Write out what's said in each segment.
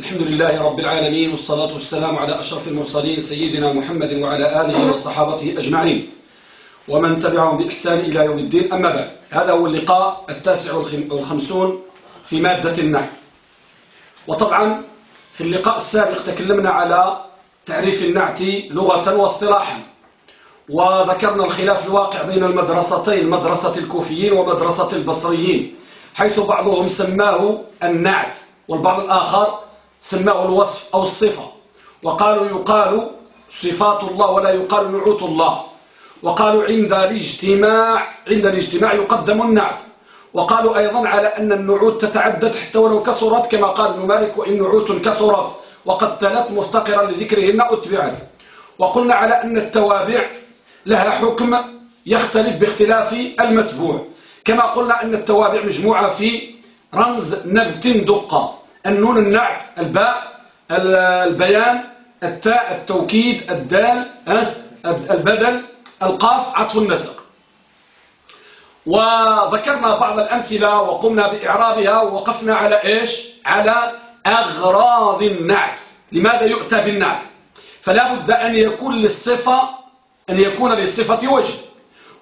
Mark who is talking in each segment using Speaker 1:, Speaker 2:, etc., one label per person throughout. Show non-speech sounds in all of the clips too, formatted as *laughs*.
Speaker 1: الحمد لله رب العالمين والصلاة والسلام على أشرف المرسلين سيدنا محمد وعلى آله وصحابته أجمعين. ومن تبعهم بإحسان إلى يوم الدين أما بعد هذا هو اللقاء التاسع والخمسون في مادة النحو. وطبعا في اللقاء السابق تكلمنا على تعريف النعت لغة واصطلاحا وذكرنا الخلاف الواقع بين المدرستين مدرسة الكوفيين ومدرسة البصريين حيث بعضهم سماه النعت والبعض الآخر سماه الوصف أو الصفة. وقالوا يقال صفات الله ولا يقال نعوت الله. وقالوا عند الاجتماع عند الاجتماع يقدم النعت. وقالوا أيضا على أن النعوت تتعدد حتى ولو كثرت كما قال ابن مالك وإن نعوت كثرت وقد تلت مفتقرا لذكرهن أتبعت. وقلنا على أن التوابع لها حكم يختلف باختلاف المتبوع. كما قلنا أن التوابع مجموعة في رمز نبت دقة. النون النعت الباء البيان التاء التوكيد الدال البدل القاف عطف النسق. وذكرنا بعض الأمثلة وقمنا بإعرابها ووقفنا على إيش؟ على أغراض النعت. لماذا يؤتى بالنعت؟ فلا بد أن يكون للصفة أن يكون للصفة وجه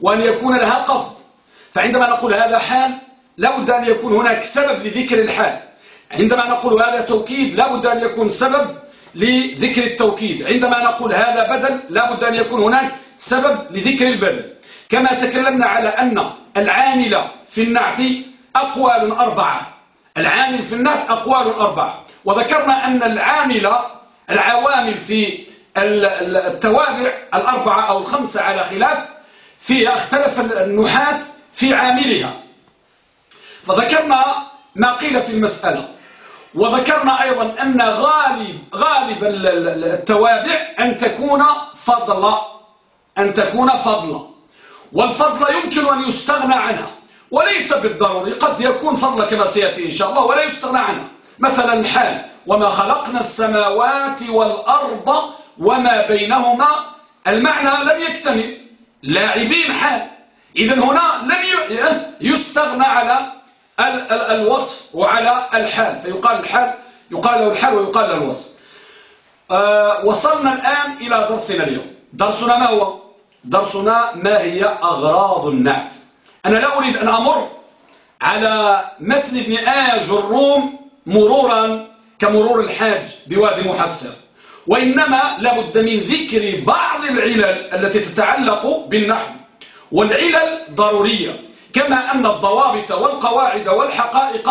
Speaker 1: وأن يكون لها قصد. فعندما نقول هذا حال لا بد أن يكون هناك سبب لذكر الحال. عندما نقول هذا توكيد لا بد أن يكون سبب لذكر التوكيد. عندما نقول هذا بدل لا بد أن يكون هناك سبب لذكر البدل. كما تكلمنا على أن العامل في النعت أقوال أربعة. العامل في النعت أقوال أربعة. وذكرنا أن العامل العوامل في التوابع الأربعة أو الخمسة على خلاف فيها اختلف النحاة في عاملها. فذكرنا ما قيل في المسألة. وذكرنا أيضا أن غالب, غالب التوابع أن تكون فضلا أن تكون فضلا. والفضل يمكن أن يستغنى عنها وليس بالضروري قد يكون فضل كما سيأتي إن شاء الله ولا يستغنى عنها. مثلا الحال وما خلقنا السماوات والأرض وما بينهما. المعنى لم يكتمل. لاعبين حال. إذا هنا لم يستغنى على الوصف وعلى الحال. فيقال الحال يقال له الحال ويقال له الوصف. أه وصلنا الآن إلى درسنا اليوم. درسنا ما هو؟ درسنا ما هي أغراض النعت. أنا لا أريد أن أمر على متن ابن آج الروم مرورا كمرور الحاج بوادي محسر وإنما لابد من ذكر بعض العلل التي تتعلق بالنحو. والعلل ضرورية. كما أن الضوابط والقواعد والحقائق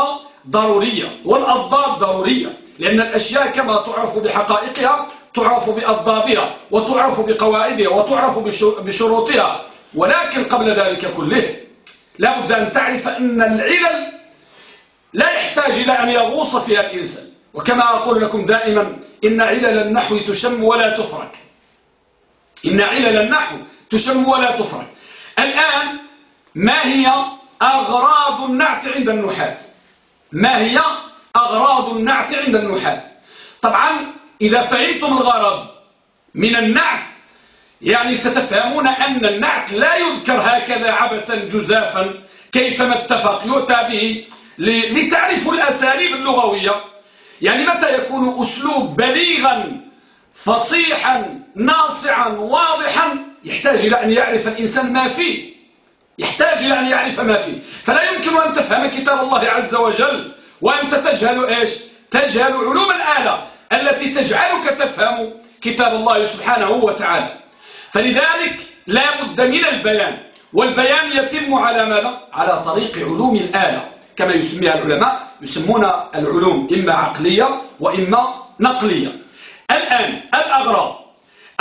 Speaker 1: ضرورية والأضداد ضرورية لأن الأشياء كما تعرف بحقائقها تعرف بأضدادها وتعرف بقواعدها وتعرف بشروطها. ولكن قبل ذلك كله لا بد أن تعرف أن العلل لا يحتاج إلى أن يغوص فيها الإنسان. وكما أقول لكم دائما إن علل النحو تشم ولا تفرك. إن علل النحو تشم ولا تفرك. الآن ما هي أغراض النعت عند النحاة ما هي أغراض النعت عند النحاة طبعا إذا فهمتم الغرض من النعت يعني ستفهمون أن النعت لا يذكر هكذا عبثا جزافا كيفما اتفق يؤتى به لتعرفوا الأساليب اللغوية. يعني متى يكون أسلوب بليغا فصيحا ناصعا واضحا يحتاج إلى أن يعرف الإنسان ما فيه. يحتاج إلى أن يعرف ما فيه. فلا يمكن أن تفهم كتاب الله عز وجل وأنت تجهل إيش؟ تجهل علوم الآلة التي تجعلك تفهم كتاب الله سبحانه وتعالى. فلذلك لا بد من البيان والبيان يتم على ماذا؟ على طريق علوم الآلة. كما يسميها العلماء يسمون العلوم إما عقلية وإما نقلية. الآن الأغراض.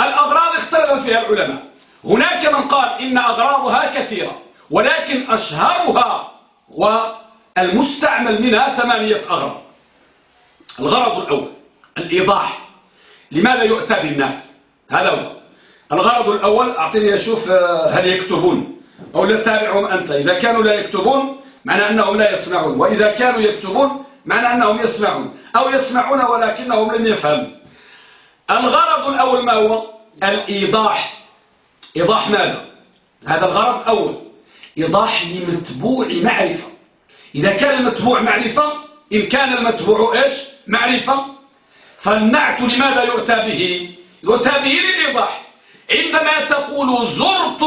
Speaker 1: الأغراض اختلف فيها العلماء. هناك من قال إن أغراضها كثيرة. ولكن أشهرها والمستعمل منها ثمانية أغراض. الغرض الأول الإيضاح. لماذا يؤتى بالناس هذا هو. الغرض الأول أعطيني أشوف آه، هل يكتبون. أو لا تابعهم أنت. إذا كانوا لا يكتبون معنى أنهم لا يسمعون. وإذا كانوا يكتبون معنى أنهم يسمعون. أو يسمعون ولكنهم لم يفهموا. الغرض الأول ما هو؟ الإيضاح. إيضاح ماذا؟ هذا الغرض الأول. إيضاح لمتبوع معرفة. إذا كان المتبوع معرفة إن كان المتبوع إيش؟ معرفة. فالنعت لماذا يؤتى به؟ يؤتى به للإيضاح. عندما تقول زرت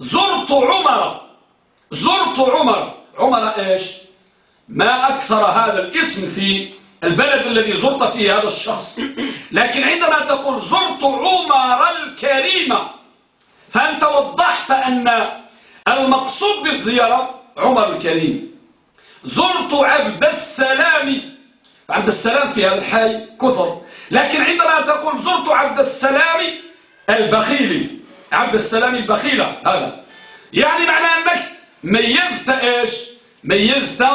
Speaker 1: زرت عمر زرت عمر. عمر إيش؟ ما أكثر هذا الاسم في البلد الذي زرت فيه هذا الشخص. لكن عندما تقول زرت عمر الكريم فأنت وضحت أن المقصود بالزيارة عمر الكريم. زرت عبد السلام. عبد السلام في هذا الحي كثر. لكن عندما تقول زرت عبد السلام البخيلي عبد السلام البخيلة هذا. يعني معنى أنك ميزت إيش؟ ميزت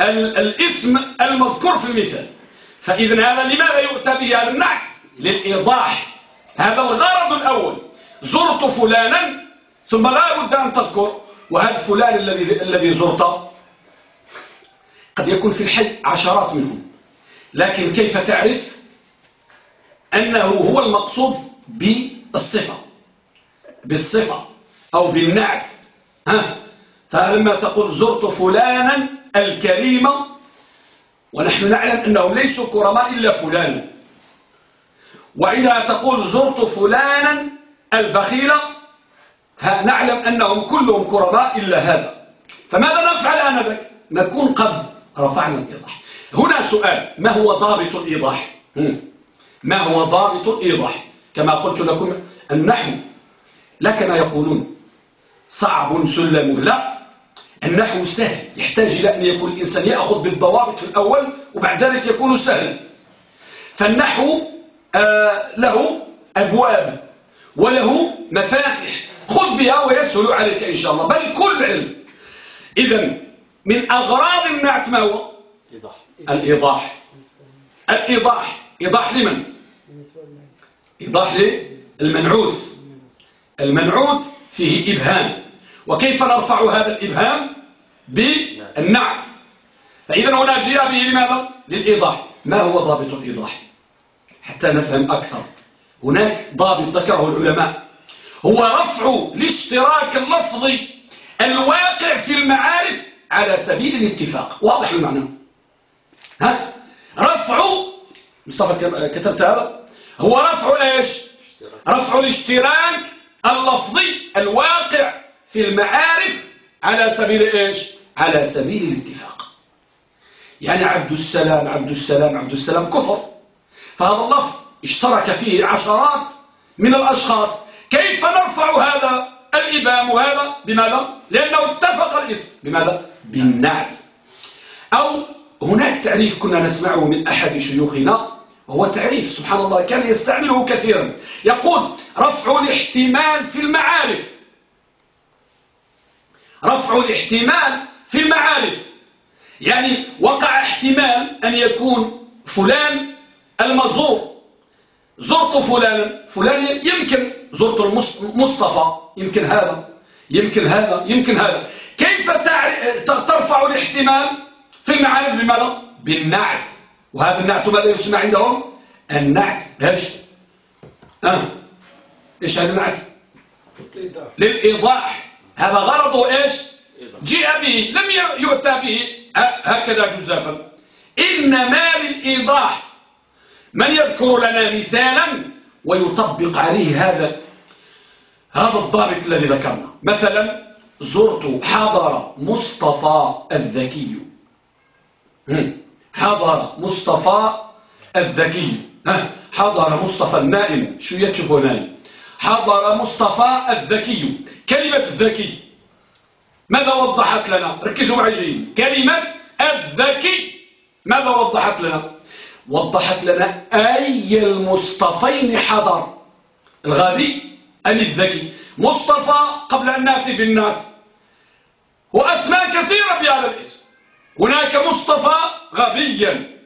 Speaker 1: الاسم المذكور في المثال. فإذا هذا لماذا يؤتى به هذا النعت؟ للإيضاح. هذا الغرض الأول. زرت فلانا ثم لا بد أن تذكر وهذا فلان الذي الذي زرت قد يكون في الحي عشرات منهم. لكن كيف تعرف أنه هو المقصود بالصفة؟ بالصفة أو بالنعت. ها؟ فلما تقول زرت فلانا الكريم ونحن نعلم أنهم ليسوا كرماء إلا فلان. وعندما تقول زرت فلانا البخيل فنعلم أنهم كلهم كرماء إلا هذا. فماذا نفعل آنذاك؟ نكون قد رفعنا الإيضاح. هنا سؤال ما هو ضابط الإيضاح؟ ما هو ضابط الإيضاح؟ كما قلت لكم النحو. لا كما يقولون؟ صعب سلم. لا النحو سهل. يحتاج إلى أن يكون الإنسان يأخذ بالضوابط في الأول وبعد ذلك يكون سهلا فالنحو آه له أبواب وله مفاتح. خذ بها ويسهل عليك إن شاء الله. بل كل علم. إذا من أغراض النعت ما هو؟ إيضاح. الإيضاح. الإيضاح. إيضاح لمن؟ إيضاح للمنعوت. المنعوت فيه إبهام. وكيف نرفع هذا الإبهام؟ بالنعت. فإذا هنا جاء به لماذا؟ للإيضاح. ما هو ضابط الإيضاح؟ حتى نفهم أكثر. هناك ضابط ذكره العلماء. هو رفع الاشتراك اللفظي الواقع في المعارف على سبيل الاتفاق. واضح المعنى؟ ها؟ رفع مصطفى كتبت هذا هو رفع إيش؟ رفع الاشتراك اللفظي الواقع في المعارف على سبيل إيش؟ على سبيل الاتفاق. يعني عبد السلام عبد السلام عبد السلام كفر فهذا اللفظ اشترك فيه عشرات من الأشخاص. كيف نرفع هذا الإبام هذا؟ بماذا؟ لأنه اتفق الاسم. بماذا؟ بالنعت أو هناك تعريف كنا نسمعه من أحد شيوخنا وهو تعريف سبحان الله كان يستعمله كثيرا. يقول رفع الاحتمال في المعارف. رفع الاحتمال في المعارف. يعني وقع احتمال أن يكون فلان المزور. زرت فلانا فلان يمكن زرت المصطفى يمكن هذا يمكن هذا يمكن هذا. كيف ترفع الاحتمال في المعارف بماذا بالنعت. وهذا النعت ماذا يسمى عندهم؟ النعت. إيش؟ أه؟ إيش هذا النعت؟ للإيضاح. هذا غرضه إيش؟ جاء به. لم يؤتى به. هكذا جزافا. إنما للإيضاح. من يذكر لنا مثالا ويطبق عليه هذا هذا الضابط الذي ذكرنا. مثلا زرت حضر مصطفى الذكي. حضر مصطفى الذكي. حضر مصطفى النائم. شو يتشبه نائم؟ حضر مصطفى الذكي. كلمة الذكي ماذا وضحت لنا؟ ركزوا معي جيد. كلمة الذكي. ماذا وضحت لنا؟ وضحت لنا أي المصطفين حضر. الغبي أم الذكي مصطفى قبل أن نأتي بالنات. وأسماء كثيرة بهذا الاسم. هناك مصطفى غبيا.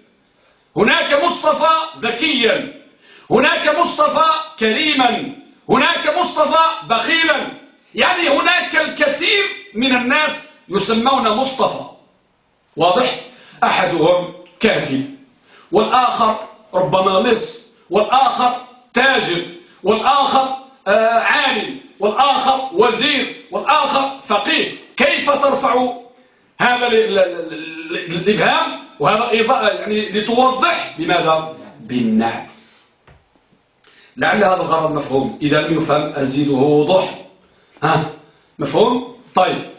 Speaker 1: هناك مصطفى ذكيا. هناك مصطفى كريما. هناك مصطفى بخيلا. يعني هناك الكثير من الناس يسمون مصطفى. واضح؟ أحدهم كاتب والآخر ربما لص والآخر تاجر والآخر عالم والآخر وزير والآخر فقيه. كيف ترفع هذا الإبهام؟ وهذا يعني لتوضح بماذا؟ بالنعت. لعل هذا الغرض مفهوم. إذا لم يفهم أزيده وضوح ها؟ مفهوم؟ طيب.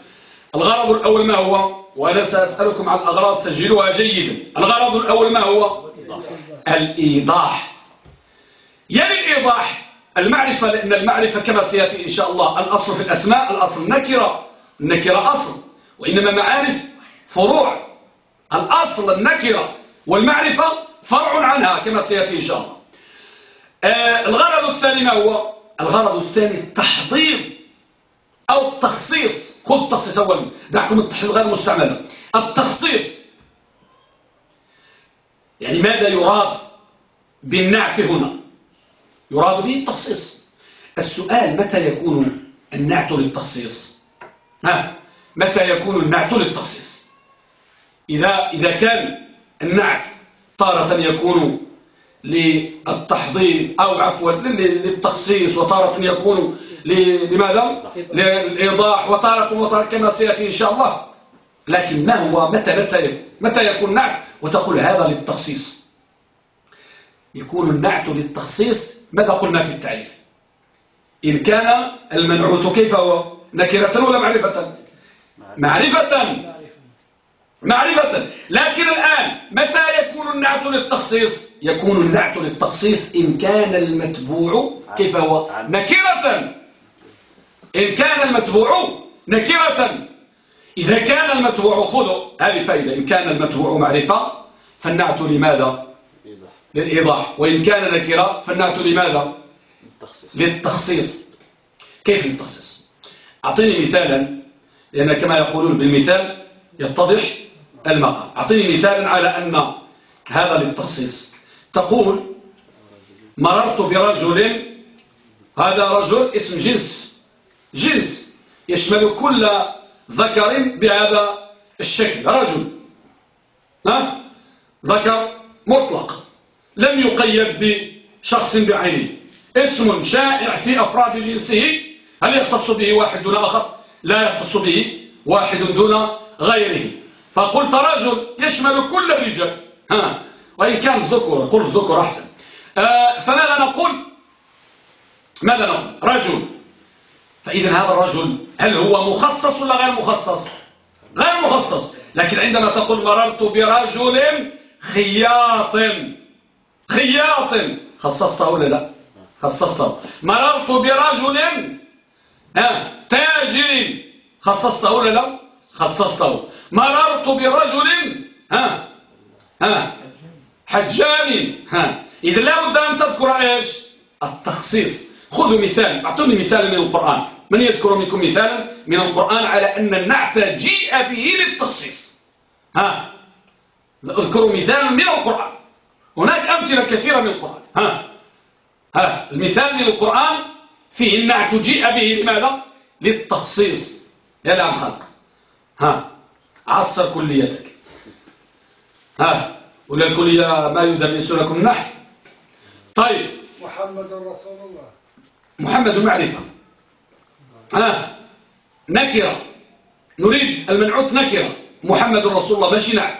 Speaker 1: الغرض الأول ما هو؟ وأنا سأسألكم عن الأغراض سجلوها جيدا. الغرض الأول ما هو؟ الإيضاح. يلي الإيضاح؟ المعرفة لأن المعرفة كما سيأتي إن شاء الله الأصل في الأسماء الأصل نكرة النكرة أصل وإنما معارف فروع الأصل النكرة والمعرفة فرع عنها كما سيأتي إن شاء الله. آه الغرض الثاني ما هو؟ الغرض الثاني التحضير أو التخصيص. خذ التخصيص أولا دعكم التحضير غير مستعملة التخصيص. يعني ماذا يراد بالنعت هنا؟ يراد به التخصيص. السؤال متى يكون النعت للتخصيص؟ ها؟ متى يكون النعت للتخصيص؟ إذا, إذا كان النعت تارة يكون للتحضير أو عفوا للتخصيص وتارة يكون لماذا؟ للإيضاح. وتارة وتارة كما سيأتي إن شاء الله. لكن ما هو؟ متى متى متى يكون نعت وتقول هذا للتخصيص. يكون النعت للتخصيص ماذا قلنا في التعريف؟ إن كان المنعوت كيف هو؟ نكرة ولا معرفة؟ معرفة. معرفة. لكن الآن متى يكون النعت للتخصيص؟ يكون النعت للتخصيص إن كان المتبوع كيف هو؟ نكرة. إن كان المتبوع نكرة. إذا كان المتبوع خذوا هذه فائدة. إن كان المتبوع معرفة فالنعت لماذا؟ للإيضاح. وإن كان نكرة فالنعت لماذا؟ للتخصيص. كيف للتخصيص؟ أعطيني مثالا لأن كما يقولون بالمثال يتضح المقام أعطيني مثالا على أن هذا للتخصيص. تقول مررت برجل هذا رجل اسم جنس. جنس يشمل كل ذكر بهذا الشكل. رجل. ها؟ ذكر مطلق. لم يقيد بشخص بعينه. اسم شائع في أفراد جنسه. هل يختص به واحد دون آخر؟ لا يختص به واحد دون غيره. فقلت رجل يشمل كل الرجال. ها. وإن كان ذكر قل ذكر أحسن. آه فماذا نقول؟ ماذا نقول؟ رجل. فإذا هذا الرجل هل هو مخصص ولا غير مخصص؟ غير مخصص. لكن عندما تقول مررت برجل خياط. خياط. خصصته ولا لا؟ خصصته. مررت برجل ها تاجر. خصصته ولا لا؟ خصصته. مررت برجل ها ها حجام ها. إذا لا بد أن تذكر إيش؟ التخصيص. خذوا مثال أعطوني مثال من القرآن. من يذكر منكم مثالا؟ من القرآن على أن النعت جيء به للتخصيص. ها اذكروا مثالا من القرآن. هناك أمثلة كثيرة من القرآن. ها. ها المثال من القرآن فيه النعت جيء به لماذا؟ للتخصيص. يا لعم خلق ها. عصر كليتك. ها. ولا الكلية ما يدرس لكم النحو طيب.
Speaker 2: محمد رسول الله.
Speaker 1: محمد معرفة ها. نكرة. نريد المنعوت نكرة. محمد رسول الله ماشي نعت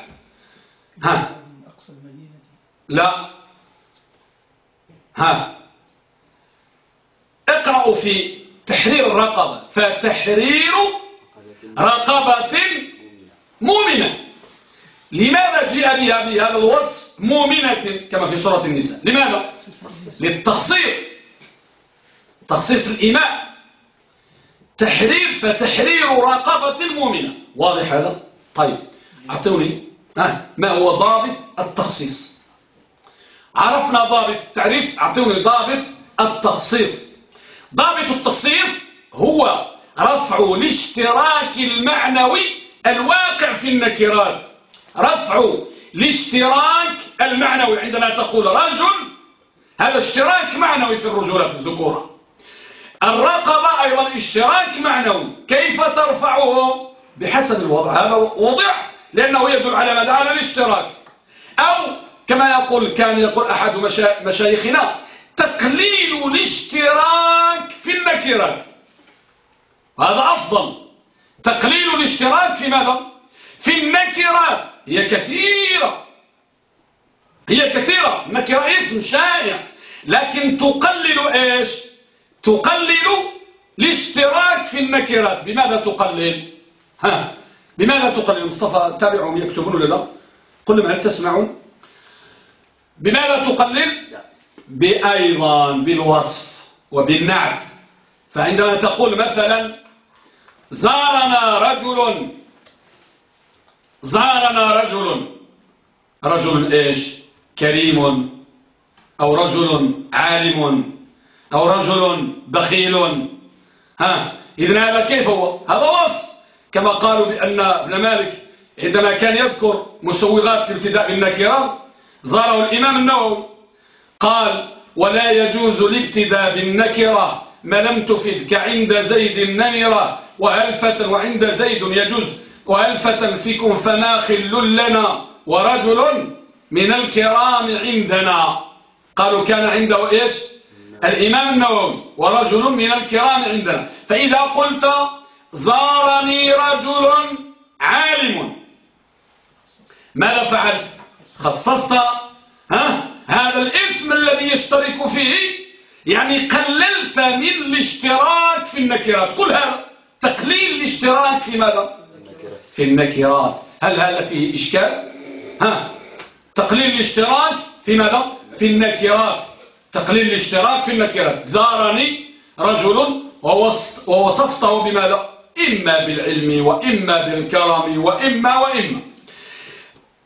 Speaker 1: ها. لا. ها. اقرأوا في تحرير الرقبة. فتحرير رقبة مؤمنة. لماذا جاء بهذا الوصف مؤمنة كما في سورة النساء؟ لماذا؟ للتخصيص. تخصيص الإماء تحرير فتحرير رقبة مؤمنة. واضح هذا؟ طيب. أعطوني. ما هو ضابط التخصيص؟ عرفنا ضابط التعريف أعطوني ضابط التخصيص. ضابط التخصيص هو رفع الاشتراك المعنوي الواقع في النكرات. رفع الاشتراك المعنوي عندما تقول رجل هذا اشتراك معنوي في الرجولة في الذكورة. الرقبة أيضا اشتراك معنوي. كيف ترفعه؟ بحسب الوضع. هذا وضع لأنه يدل على ماذا؟ على الاشتراك. أو كما يقول كان يقول أحد مشايخنا تقليل الاشتراك في النكرات هذا أفضل. تقليل الاشتراك في ماذا؟ في النكرات هي كثيرة. هي كثيرة. نكرة اسم شائع. لكن تقلل إيش؟ تقلل الاشتراك في النكرات بماذا تقلل؟ ها بماذا تقلل؟ مصطفى تابعهم يكتبون لا؟ قل لهم هل تسمعون؟ بماذا تقلل؟ بأيضا بالوصف وبالنعت. فعندما تقول مثلا زارنا رجل زارنا رجل رجل إيش؟ كريم أو رجل عالم أو رجل بخيل. ها إذن هذا كيف هو؟ هذا وصف. كما قالوا بأن ابن مالك عندما كان يذكر مسوغات الابتداء بالنكرة زاره الامام النووي. قال ولا يجوز الابتداء بالنكرة ما لم تفد كعند زيد النمرة. وألفة وعند زيد يجوز. وألفة فيكم فما خل لنا ورجل من الكرام عندنا. قالوا كان عنده إيش؟ الإمام النووي ورجل من الكرام عندنا. فإذا قلت زارني رجل عالم. ماذا فعلت؟ خصصت ها؟ هذا الاسم الذي يشترك فيه يعني قللت من الاشتراك في النكرات. قل هذا. تقليل الاشتراك في ماذا؟ في النكرات. هل هذا فيه إشكال؟ ها؟ تقليل الاشتراك في ماذا؟ في النكرات. تقليل الاشتراك في النكرات. زارني رجل ووصفته بماذا؟ إما بالعلم وإما بالكرم وإما وإما.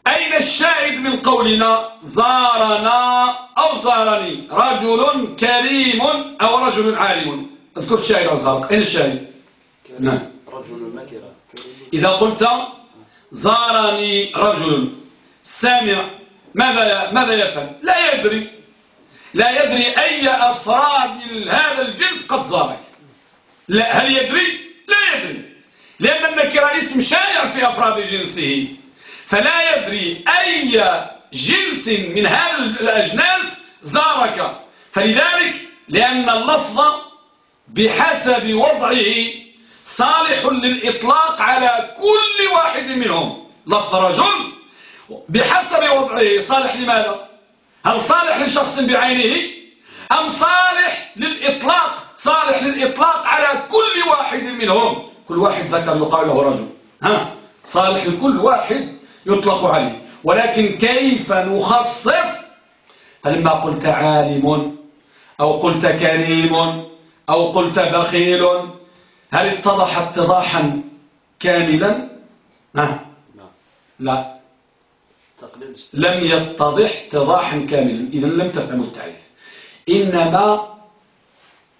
Speaker 1: أين الشاهد من قولنا زارنا أو زارني؟ رجل كريم أو رجل عالم. اذكر الشاهد على الخلق أين الشاهد؟
Speaker 3: نعم. رجل مكرة.
Speaker 1: إذا قلت زارني رجل سامع ماذا ماذا يفعل؟ لا يدري. لا يدري أي أفراد هذا الجنس قد زارك. لا هل يدري؟ لا يدري. لأن النكرة اسم شائع في أفراد جنسه. فلا يدري أي جنس من هذه الأجناس زارك. فلذلك لأن اللفظ بحسب وضعه صالح للإطلاق على كل واحد منهم. لفظ رجل بحسب وضعه صالح لماذا؟ هل صالح لشخص بعينه أم صالح للإطلاق؟ صالح للإطلاق على كل واحد منهم. كل واحد ذكر يقال له رجل. ها؟ صالح لكل واحد يطلق عليه. ولكن كيف نخصص؟ فلما قلت عالم أو قلت كريم أو قلت بخيل هل اتضح اتضاحا كاملا؟ ها؟ لا. لم يتضح اتضاحا كاملا. إذا لم تفهموا التعريف. إنما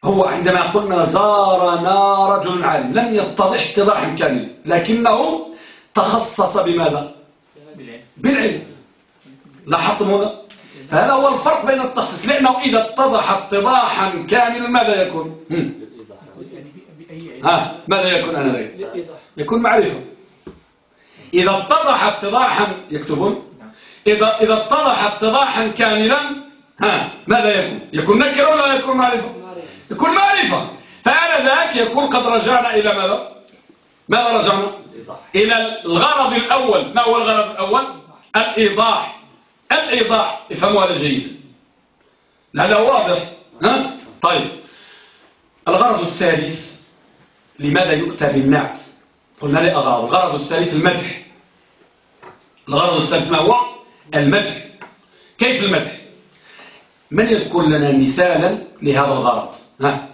Speaker 1: هو عندما قلنا زارنا رجل عالم لم يتضح اتضاحا كاملا. لكنه تخصص بماذا؟ بالعلم. لاحظتم هذا فهذا هو الفرق بين التخصيص. لأنه إذا اتضح اتضاحا كاملا ماذا يكون؟ ها؟ ماذا يكون أنا ذلك؟ يكون معرفة. إذا اتضح اتضاحا يكتبون؟ إذا إذا اتضح اتضاحا كاملا ها؟ ماذا يكون؟ يكون نكر ولا يكون معرفة؟ يكون معرفة. فعلى ذاك يكون قد رجعنا إلى ماذا؟ ماذا رجعنا؟ إلى الغرض الأول. ما هو الغرض الأول؟ الإيضاح الإيضاح افهموا هذا جيدا لعله واضح ها؟ طيب. الغرض الثالث لماذا يؤتى بالنعت قلنا لي أغراض. الغرض الثالث المدح. الغرض الثالث ما هو؟ المدح. كيف المدح؟ من يذكر لنا مثالا لهذا الغرض؟ ها؟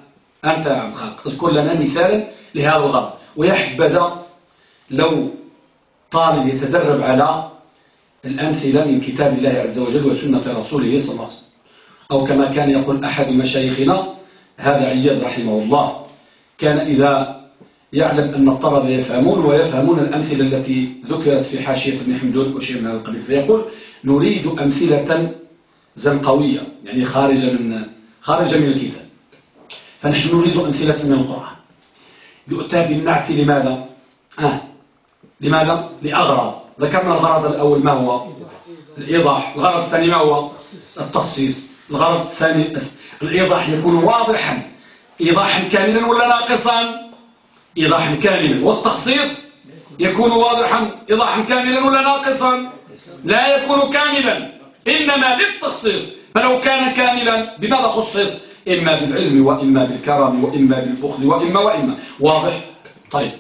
Speaker 1: أنت يا عبد الخالق اذكر لنا مثالا لهذا الغرض. ويحبذ لو طالب يتدرب على الأمثلة من كتاب الله عز وجل وسنة رسوله صلى الله عليه وسلم أو كما كان يقول أحد مشايخنا هذا عياد رحمه الله كان إذا يعلم أن الطلبة يفهمون ويفهمون الأمثلة التي ذكرت في حاشية ابن حمدون وشيء من هذا القبيل فيقول نريد أمثلة زنقوية يعني خارجة من خارجة من الكتاب فنحن نريد أمثلة من القرآن يؤتى بالنعت لماذا؟ آه. لماذا؟ لأغراض ذكرنا الغرض الأول ما هو؟ الإيضاح. الغرض الثاني ما هو؟ التخصيص. الغرض الثاني *laughs* الإيضاح يكون واضحا. إيضاحا كاملا ولا ناقصا؟ إيضاحا كاملا. والتخصيص يكون واضحا. إيضاحا كاملا ولا ناقصا؟ لا يكون كاملا. إنما للتخصيص. فلو كان كاملا بماذا خصص؟ إما بالعلم وإما بالكرم وإما بالبخل وإما وإما. واضح؟ طيب.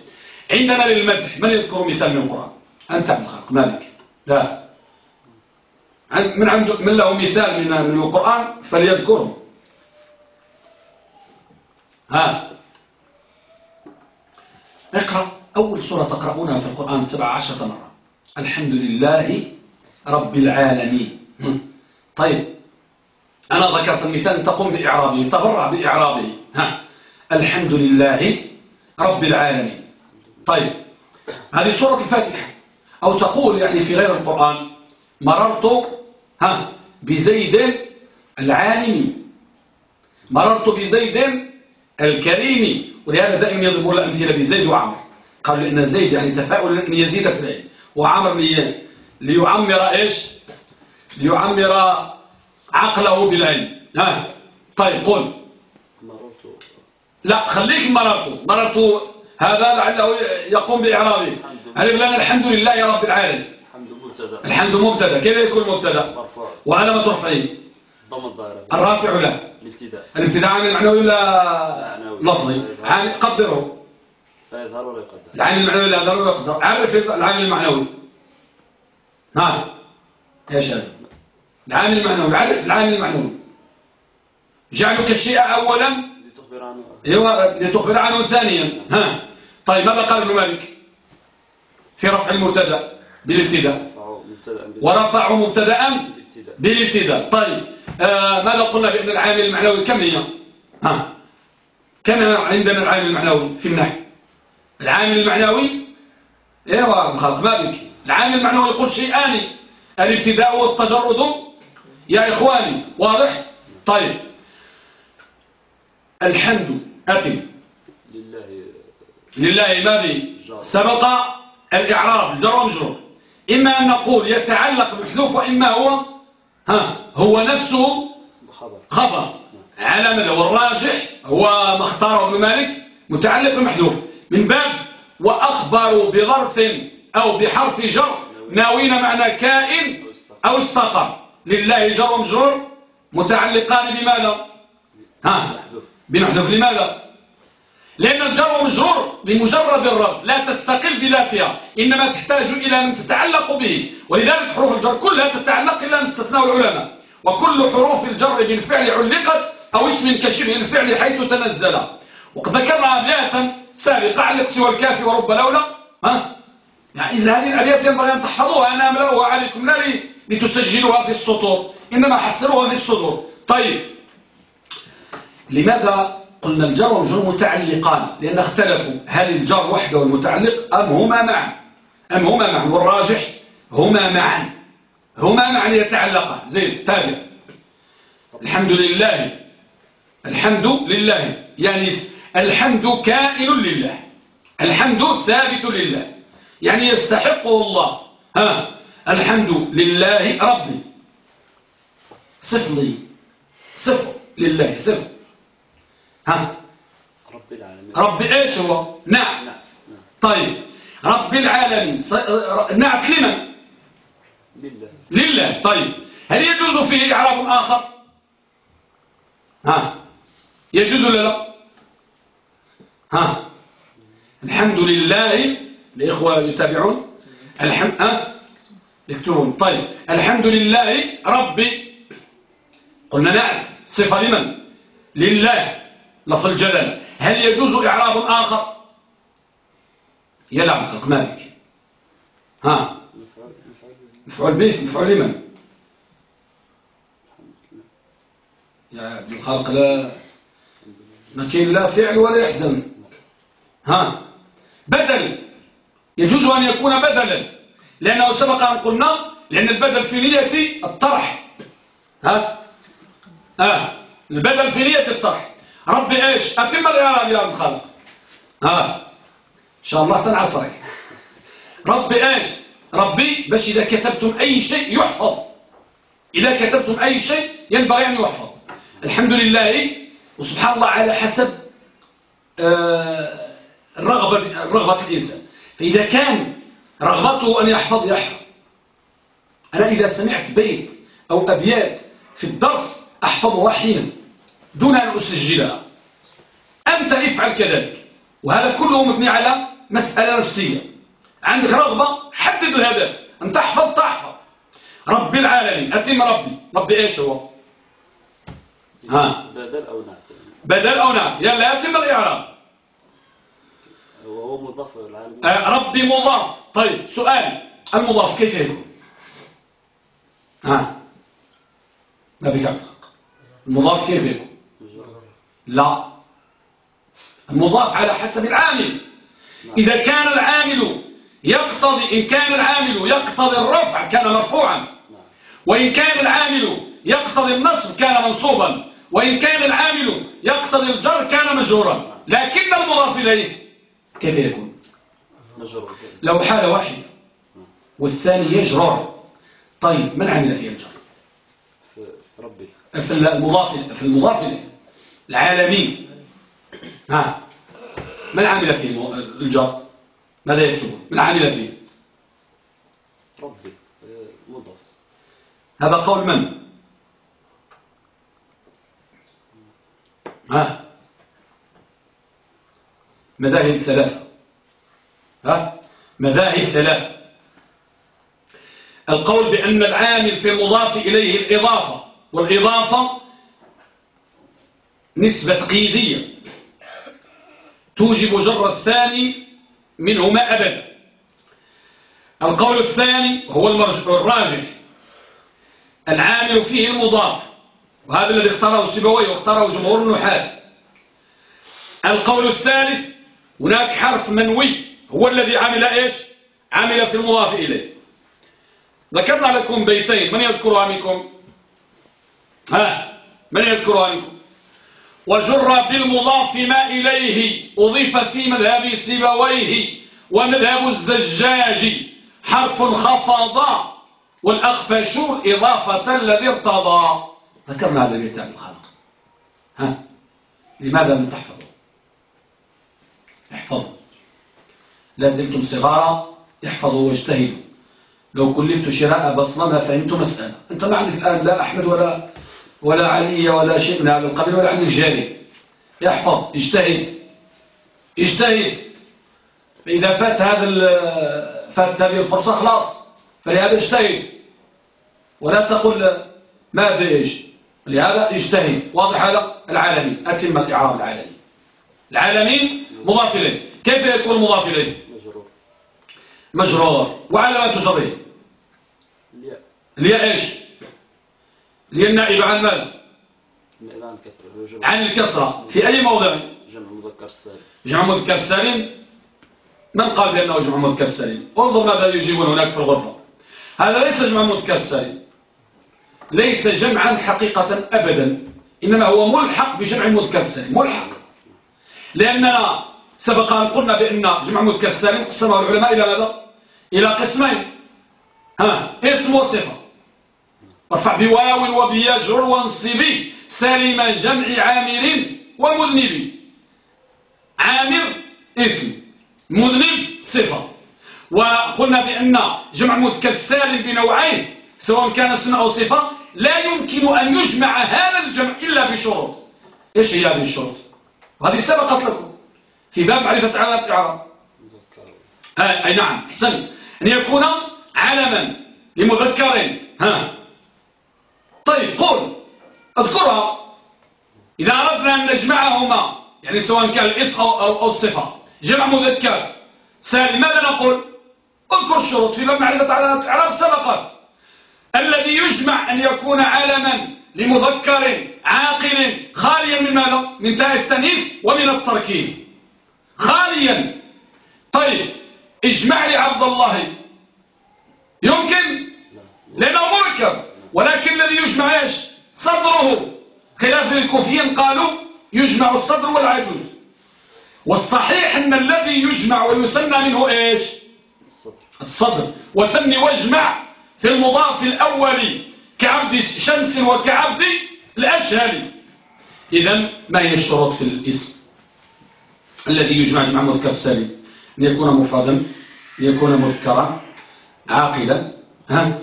Speaker 1: عندنا للمدح. من يذكر مثال من القرآن؟ أنت عبد الخلق مالك؟ لا. من عنده من له مثال من من القرآن؟ فليذكره. ها. اقرأ. أول سورة تقرؤونها في القرآن سبع عشرة مرة. الحمد لله رب العالمين. طيب. أنا ذكرت المثال تقوم بإعرابه. تبرع بإعرابه. ها. الحمد لله رب العالمين. طيب. هذه سورة الفاتحة. أو تقول يعني في غير القرآن مررت ها بزيد العالم. مررت بزيد الكريم. ولهذا دائما يضربون الأمثلة بزيد وعمر. قالوا لأن زيد يعني تفاؤل أن يزيد في العلم. وعمر لي ليعمر إيش؟ ليعمر عقله بالعلم. ها طيب قل.
Speaker 3: مررت.
Speaker 1: لا خليك مررت. مررت هذا لعله يقوم بإعرابه. ألف لنا الحمد لله رب العالمين.
Speaker 3: الحمد مبتدأ.
Speaker 1: الحمد مبتدأ. كيف يكون مبتدأ؟
Speaker 3: مرفوع.
Speaker 1: وعلامة رفعه الرافع له
Speaker 3: الابتداء.
Speaker 1: الابتداء عامل معنوي ولا لفظي؟ عامل قدره.
Speaker 3: لا يظهر ولا يقدر.
Speaker 1: العامل المعنوي لا ضروري يقدر. عرف العامل المعنوي. ها؟ يا شباب. العامل المعنوي. عرف العامل المعنوي؟ جعلك الشيء أولا
Speaker 3: لتخبر عنه.
Speaker 1: أيوه لتخبر عنه ثانيا. ها؟ طيب ماذا قال ابن مالك؟ في رفع المبتدا بالابتداء.
Speaker 3: رفعه مبتدا بالابتداء.
Speaker 1: طيب آه ماذا قلنا بأن العامل المعنوي كم هي؟ ها؟ كم عندنا العامل المعنوي في النحو؟ العامل المعنوي؟ أيوه الخلق ما بك. العامل المعنوي يقول شيئان. الابتداء والتجرد. يا إخواني واضح؟ طيب. الحمد أتم
Speaker 3: لله
Speaker 1: لله ما به سبق الإعراب الجر ومجرور إما أن نقول يتعلق بمحذوف وإما هو ها هو نفسه
Speaker 3: خبر.
Speaker 1: على ماذا؟ والراجح هو ما اختاره ابن مالك متعلق بمحذوف من باب وأخبروا بظرف أو بحرف جر ناوين معنى كائن أو استقر. لله جر ومجرور متعلقان بماذا؟ ها بنحذف لماذا؟ لأن الجر والمجرور لمجرد الرد لا تستقل بذاتها إنما تحتاج إلى من تتعلق به. ولذلك حروف الجر كلها تتعلق إلا من استثناء العلماء. وكل حروف الجر بالفعل علقت أو اسم كشبه الفعل حيث تنزل. وقد ذكرنا أبياتا سابقة علق سوى الكاف ورب لولا ها؟ يعني هذه الأبيات ينبغي أن تحفظوها. أنا أملأها عليكم. لا لتسجلوها في السطور. إنما حصلوها في الصدور طيب. لماذا قلنا الجر والمجرور متعلقان لأن اختلفوا هل الجر وحده المتعلق أم هما معا. أم هما معا والراجح هما معا. هما معا يتعلقان. زين تابع. الحمد لله. الحمد لله. يعني الحمد كائن لله. الحمد ثابت لله. يعني يستحقه الله ها الحمد لله ربي. صف لي. صفر لله صفر. ها؟
Speaker 3: رب العالمين.
Speaker 1: رب إيش هو؟ نعم.
Speaker 3: نعم.
Speaker 1: طيب. رب العالمين. ص- ر- نعت لمن
Speaker 3: لله.
Speaker 1: لله. طيب. هل يجوز فيه إعراب آخر؟ ها؟ يجوز ولا لا؟ ها؟ الحمد لله. الإخوة يتابعون الحمد ها؟ يكتبون طيب. الحمد لله ربي. قلنا نعت صفة لمن؟ لله. لفظ الجلال هل يجوز إعراب آخر يلعب خلق مالك ها؟
Speaker 3: مفعول به.
Speaker 1: مفعول لمن؟ يا عبد الخلق لا. لكن لا فعل ولا يحزن. ها؟ بدل. يجوز أن يكون بدلا. لأنه سبق أن قلنا لأن البدل في نية الطرح. ها؟ ها البدل في نية الطرح. ربي إيش؟ أتم يا عبد الخلق ها إن شاء الله تنعصرك. ربي إيش؟ ربي بس إذا كتبتم أي شيء يحفظ. إذا كتبتم أي شيء ينبغي أن يحفظ. الحمد لله وسبحان الله على حسب آه، الرغبة رغبة الإنسان. فإذا كان رغبته أن يحفظ يحفظ. أنا إذا سمعت بيت أو أبيات في الدرس أحفظها حينا. دون أن أسجلها. أنت افعل كذلك. وهذا كله مبني على مسألة نفسية. عندك رغبة حدد الهدف. أن تحفظ تحفظ. رب العالمين. أتم ربي. ربي إيش هو؟
Speaker 3: ها. بدل أو نعت.
Speaker 1: بدل أو نعت. يلا أتم الإعراب.
Speaker 3: وهو مضاف العالمين
Speaker 1: آه ربي مضاف. طيب سؤال. المضاف كيف يكون؟ ها. ما بك المضاف كيف يكون؟ لا. المضاف على حسب العامل. إذا كان العامل يقتضي إن كان العامل يقتضي الرفع كان مرفوعا. وإن كان العامل يقتضي النصب كان منصوبا. وإن كان العامل يقتضي الجر كان مجرورا. لكن المضاف إليه كيف يكون؟ لو حالة واحدة والثاني يجرر. طيب من عمل فيه الجر؟
Speaker 3: في ربي.
Speaker 1: في المضاف في المضاف إليه. العالمين. ها. من عمل فيه الجر ماذا يكتب؟ من عمل فيه؟
Speaker 3: ربي آه، مضاف
Speaker 1: هذا قول من؟ ها. مذاهب ثلاثة. ها. مذاهب ثلاثة. القول بأن العامل في المضاف إليه الإضافة والإضافة نسبة قيدية توجب جر الثاني منهما أبدا. القول الثاني هو الراجح. العامل فيه المضاف. وهذا الذي اختاره سيبويه واختاره جمهور النحاة. القول الثالث هناك حرف منوي. هو الذي عمل إيش؟ عمل في المضاف إليه. ذكرنا لكم بيتين. من يذكرها منكم ها؟ من يذكرها منكم وجر بالمضاف ما إليه أضيف في مذهب سيبويه ومذهب الزجاج. حرف خفض والأخفش الإضافة الذي ارتضى. ذكرنا هذا البيتان الخلق ها؟ لماذا لم تحفظوا؟ احفظوا. لازلتم صغارا احفظوا واجتهدوا. لو كلفت شراء بصمة ما فهمت مسألة أنت ما عندك الآن لا أحمد ولا ولا علي ولا شيء من هذا القبيل ولا عندك جاري احفظ اجتهد. اجتهد. فإذا فات هذا فات هذه الفرصة خلاص. فلهذا اجتهد. ولا تقل ما إيش لهذا اجتهد. واضح هذا؟ العالمين. أتم الإعراب العالمي العالمين مضاف إليه كيف يكون مضاف إليه
Speaker 3: مجرور.
Speaker 1: مجرور وعلامة جره
Speaker 3: الياء.
Speaker 1: الياء إيش؟ الياء النائب عن ماذا؟
Speaker 3: عن الكسرة
Speaker 1: عن الكسرة. في أي موضع؟
Speaker 3: جمع مذكر سالم.
Speaker 1: جمع مذكر سالم. من قال بأنه جمع مذكر سالم؟ انظر ماذا يجيبون هناك في الغرفة. هذا ليس جمع مذكر سالم. ليس جمعا حقيقة أبدا. إنما هو ملحق بجمع مذكر سالم. ملحق. لأننا سبق أن قلنا بأن جمع مذكر سالم قسمه العلماء إلى ماذا؟ إلى قسمين. ها اسم وصفة. ارفع بواو وبيجر وانصبي سلم جمع عامر ومذنب. عامر اسم مذنب صفة. وقلنا بأن جمع مذكر سالم بنوعين سواء كان اسم أو صفة لا يمكن أن يجمع هذا الجمع إلا بشروط. إيش هي هذه الشروط؟ وهذه سبقت لكم في باب معرفة علامات الإعراب. أي نعم حسن أن يكون علما لمذكر ها. طيب قول اذكرها. إذا أردنا أن نجمعهما يعني سواء كان الاسم أو, أو, أو الصفة. جمع مذكر. سالم ماذا نقول؟ اذكر الشروط في باب معرفة الإعراب سبقت. الذي يجمع أن يكون علما لمذكر عاقل خاليا من ماذا؟ من تاء التنيث ومن التركيب. خاليا. طيب اجمع لي عبد الله. يمكن؟ لأنه مركب ولكن الذي يجمع إيش؟ صدره. خلاف الكوفيين قالوا يجمع الصدر والعجوز والصحيح أن الذي يجمع ويثنى منه إيش؟
Speaker 3: الصدر.
Speaker 1: الصدر وثني واجمع في المضاف الأول كعبد شمس وكعبد الأشهل. إذا ما هي الشروط في الاسم الذي يجمع جمع مذكر السالم أن يكون مفردا ليكون مذكرا عاقلا ها؟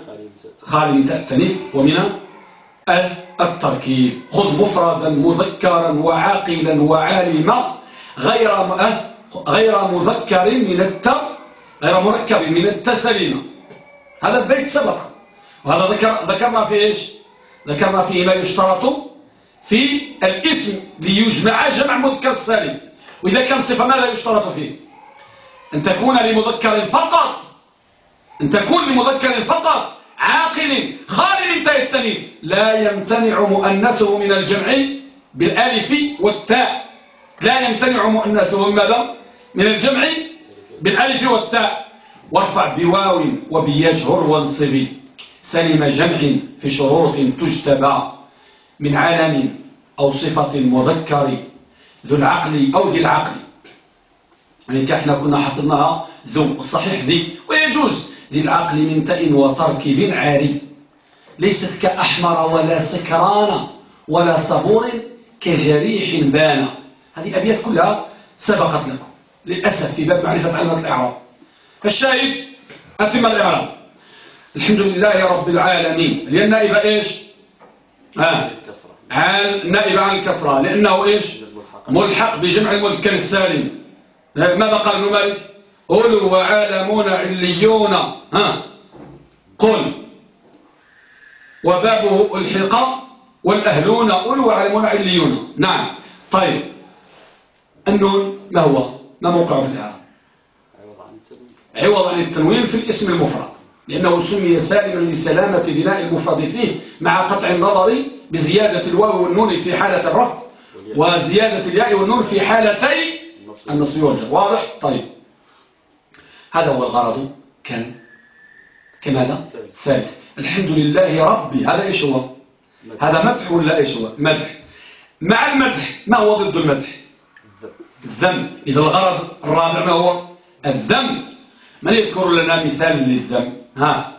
Speaker 3: خالي من
Speaker 1: التأنيث ومن التركيب. خذ مفردا مذكرا وعاقلا وعالما غير أه؟ غير مذكر من الت غير مركب من التسليم. هذا البيت سبق. وهذا ذكر ذكرنا فيه إيش؟ ذكرنا فيه ما يشترط في الاسم ليجمع جمع مذكر السالم وإذا كان صفة ماذا يشترط فيه؟ أن تكون لمذكر فقط. أن تكون لمذكر فقط. عاقل خالي من لا يمتنع مؤنثه من الجمع بالألف والتاء. لا يمتنع مؤنثه ماذا؟ من الجمع بالألف والتاء. وارفع بواو وبيجهر وانصب. سلم جمع في شروط تجتبى. من علم أو صفة مذكر. ذو العقل أو ذي العقل. يعني كاحنا كنا حفظناها. ذو الصحيح ذي. ويجوز. ذي العقل من تأ وتركب عاري. ليست كأحمر ولا سكران ولا صبور كجريح بان. هذه أبيات كلها سبقت لكم. للأسف في باب معرفة علامات الإعراب. الشاهد أتم الإعراب. الحمد لله رب العالمين. لأن نائب إيش؟ آه. عن نائب عن الكسرة لأنه إيش؟ ملحق بجمع المذكر السالم. ماذا قال ابن مالك؟ أولو وعالمون عليون. ها. قل. وبابه الحق والأهلون أولو وعالمون عليون. نعم. طيب. النون ما هو؟ ما موقعه في الإعراب؟ عوض عن التنوين في الاسم المفرد. لأنه سمي سالما لسلامة بناء المفرد فيه مع قطع النظر بزيادة الواو والنون في حالة الرفض وزيادة الياء والنون في حالتي النصب والجر. واضح؟ طيب. هذا هو الغرض. كان كماذا؟ ثالث الحمد لله ربي. هذا إيش هو؟ هذا مدح ولا إيش هو؟ مدح. مع المدح ما هو ضد المدح؟ الذم. إذا الغرض الرابع ما هو؟ الذم. من يذكر لنا مثال للذم؟ ها.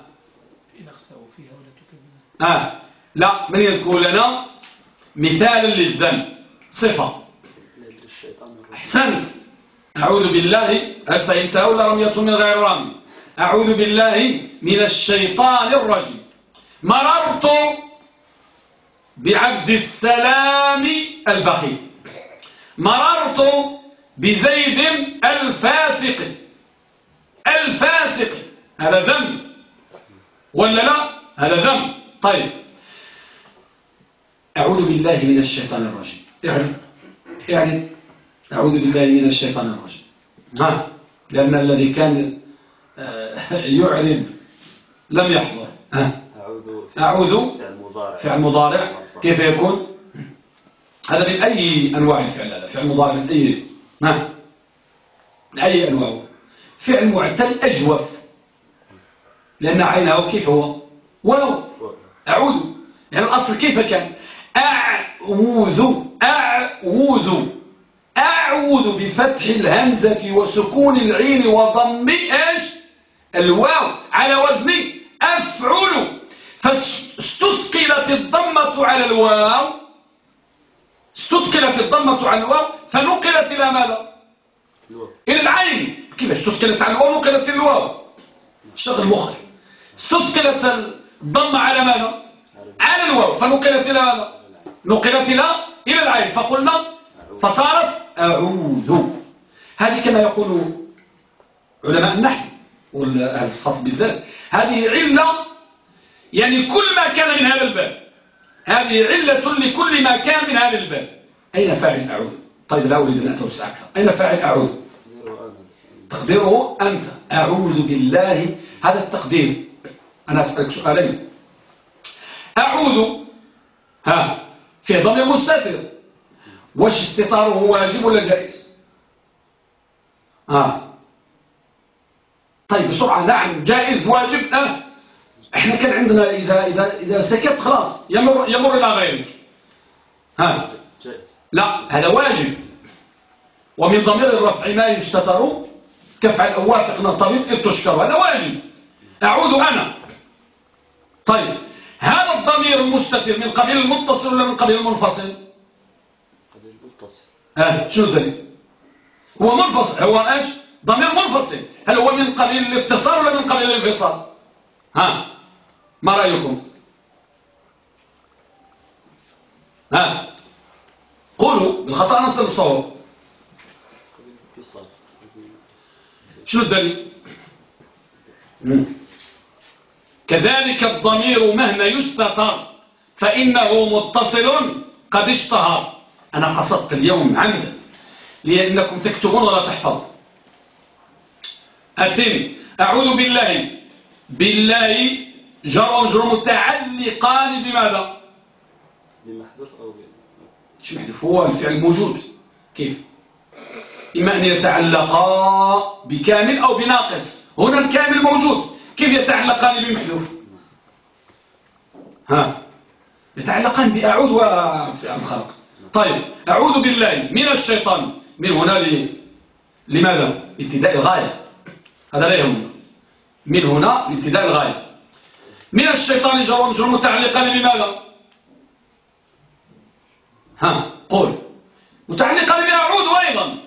Speaker 1: ها. لا من يذكر لنا مثالا للذم؟ صفة. أحسنت. أعوذ بالله هل فهمتها ولا رمية من غير رمي. أعوذ بالله من الشيطان الرجيم. مررت بعبد السلام البخيل. مررت بزيد الفاسق. الفاسق. هذا ذنب. ولا لا؟ هذا ذنب. طيب. أعوذ بالله من الشيطان الرجيم. يعني يعني أعوذ بالله من الشيطان الرجيم. ها لأن الذي كان آه، *laughs* يعرب لم يحضر. ها أعوذ فعل مضارع. فعل مضارع. كيف يكون؟ هذا من أي أنواع الفعل هذا؟ فعل مضارع من أي ها من أي أنواع؟ فعل معتل أجوف. لأن عينه كيف هو؟ واو. أعوذ. يعني الأصل كيف كان؟ أعوذ. أعوذ. أعوذ بفتح الهمزة وسكون العين وضم إيش الواو على وزن أفعل. فاستثقلت الضمة على الواو. استثقلت الضمة على الواو. فنقلت إلى ماذا؟ إلى العين. كيف استثقلت على الواو نقلت إلى الواو؟ الشغل مخي استثقلت الضمة على ماذا؟ على الواو. فنقلت إلى ماذا؟ نقلت إلى إلى العين. فقلنا فصارت أعوذ هذه كما يقول علماء النحو والأهل الصف بالذات. هذه علة يعني كل ما كان من هذا الباب. هذه علة لكل ما كان من هذا الباب. أين فاعل أعوذ طيب لا أريد أن أتوسع أكثر. أين فاعل أعوذ تقديره أنت. أعوذ بالله. هذا التقدير. أنا أسألك سؤالين. أعوذ. ها في ضمير مستتر واش استطاره واجب ولا جائز؟ ها طيب بسرعة. نعم جائز واجب أه. إحنا كان عندنا إذا, إذا, إذا سكت خلاص. يمر, يمر إلى غيرك. ها. لا هذا واجب. ومن ضمير الرفع ما يستتر كفعل أوافق نرتبط إذ تشكر. هذا واجب. أعود أنا. طيب هذا الضمير المستتر من قبيل المتصل ولا من قبيل المنفصل؟ ها شنو الدليل هو منفصل. هو إيش؟ ضمير منفصل. هل هو من قبيل الاتصال ولا من قبيل الانفصال؟ ها ما رأيكم؟ ها قولوا بالخطأ نصل الصواب. شنو الدليل؟ كذلك الضمير مهما يستتر فإنه متصل قد اشتهر. أنا قصدت اليوم عمدا لأنكم تكتبون ولا تحفظون؟ أتم. أعوذ بالله. بالله. جر وجر متعلقان بماذا؟
Speaker 3: بمحذوف أو.
Speaker 1: مش محذوف هو الفعل موجود. كيف؟ إما أن يتعلقا بكامل أو بناقص. هنا الكامل موجود. كيف يتعلقان بمحذوف؟ ها؟ يتعلقان بأعوذ والخلق طيب أعوذ بالله من الشيطان. من هنا ل... لماذا؟ ابتداء الغاية. هذا لا يهمنا. من هنا لابتداء الغاية. من الشيطان جر ومجرور متعلقان بماذا ها قول. متعلقان بأعوذ أيضا.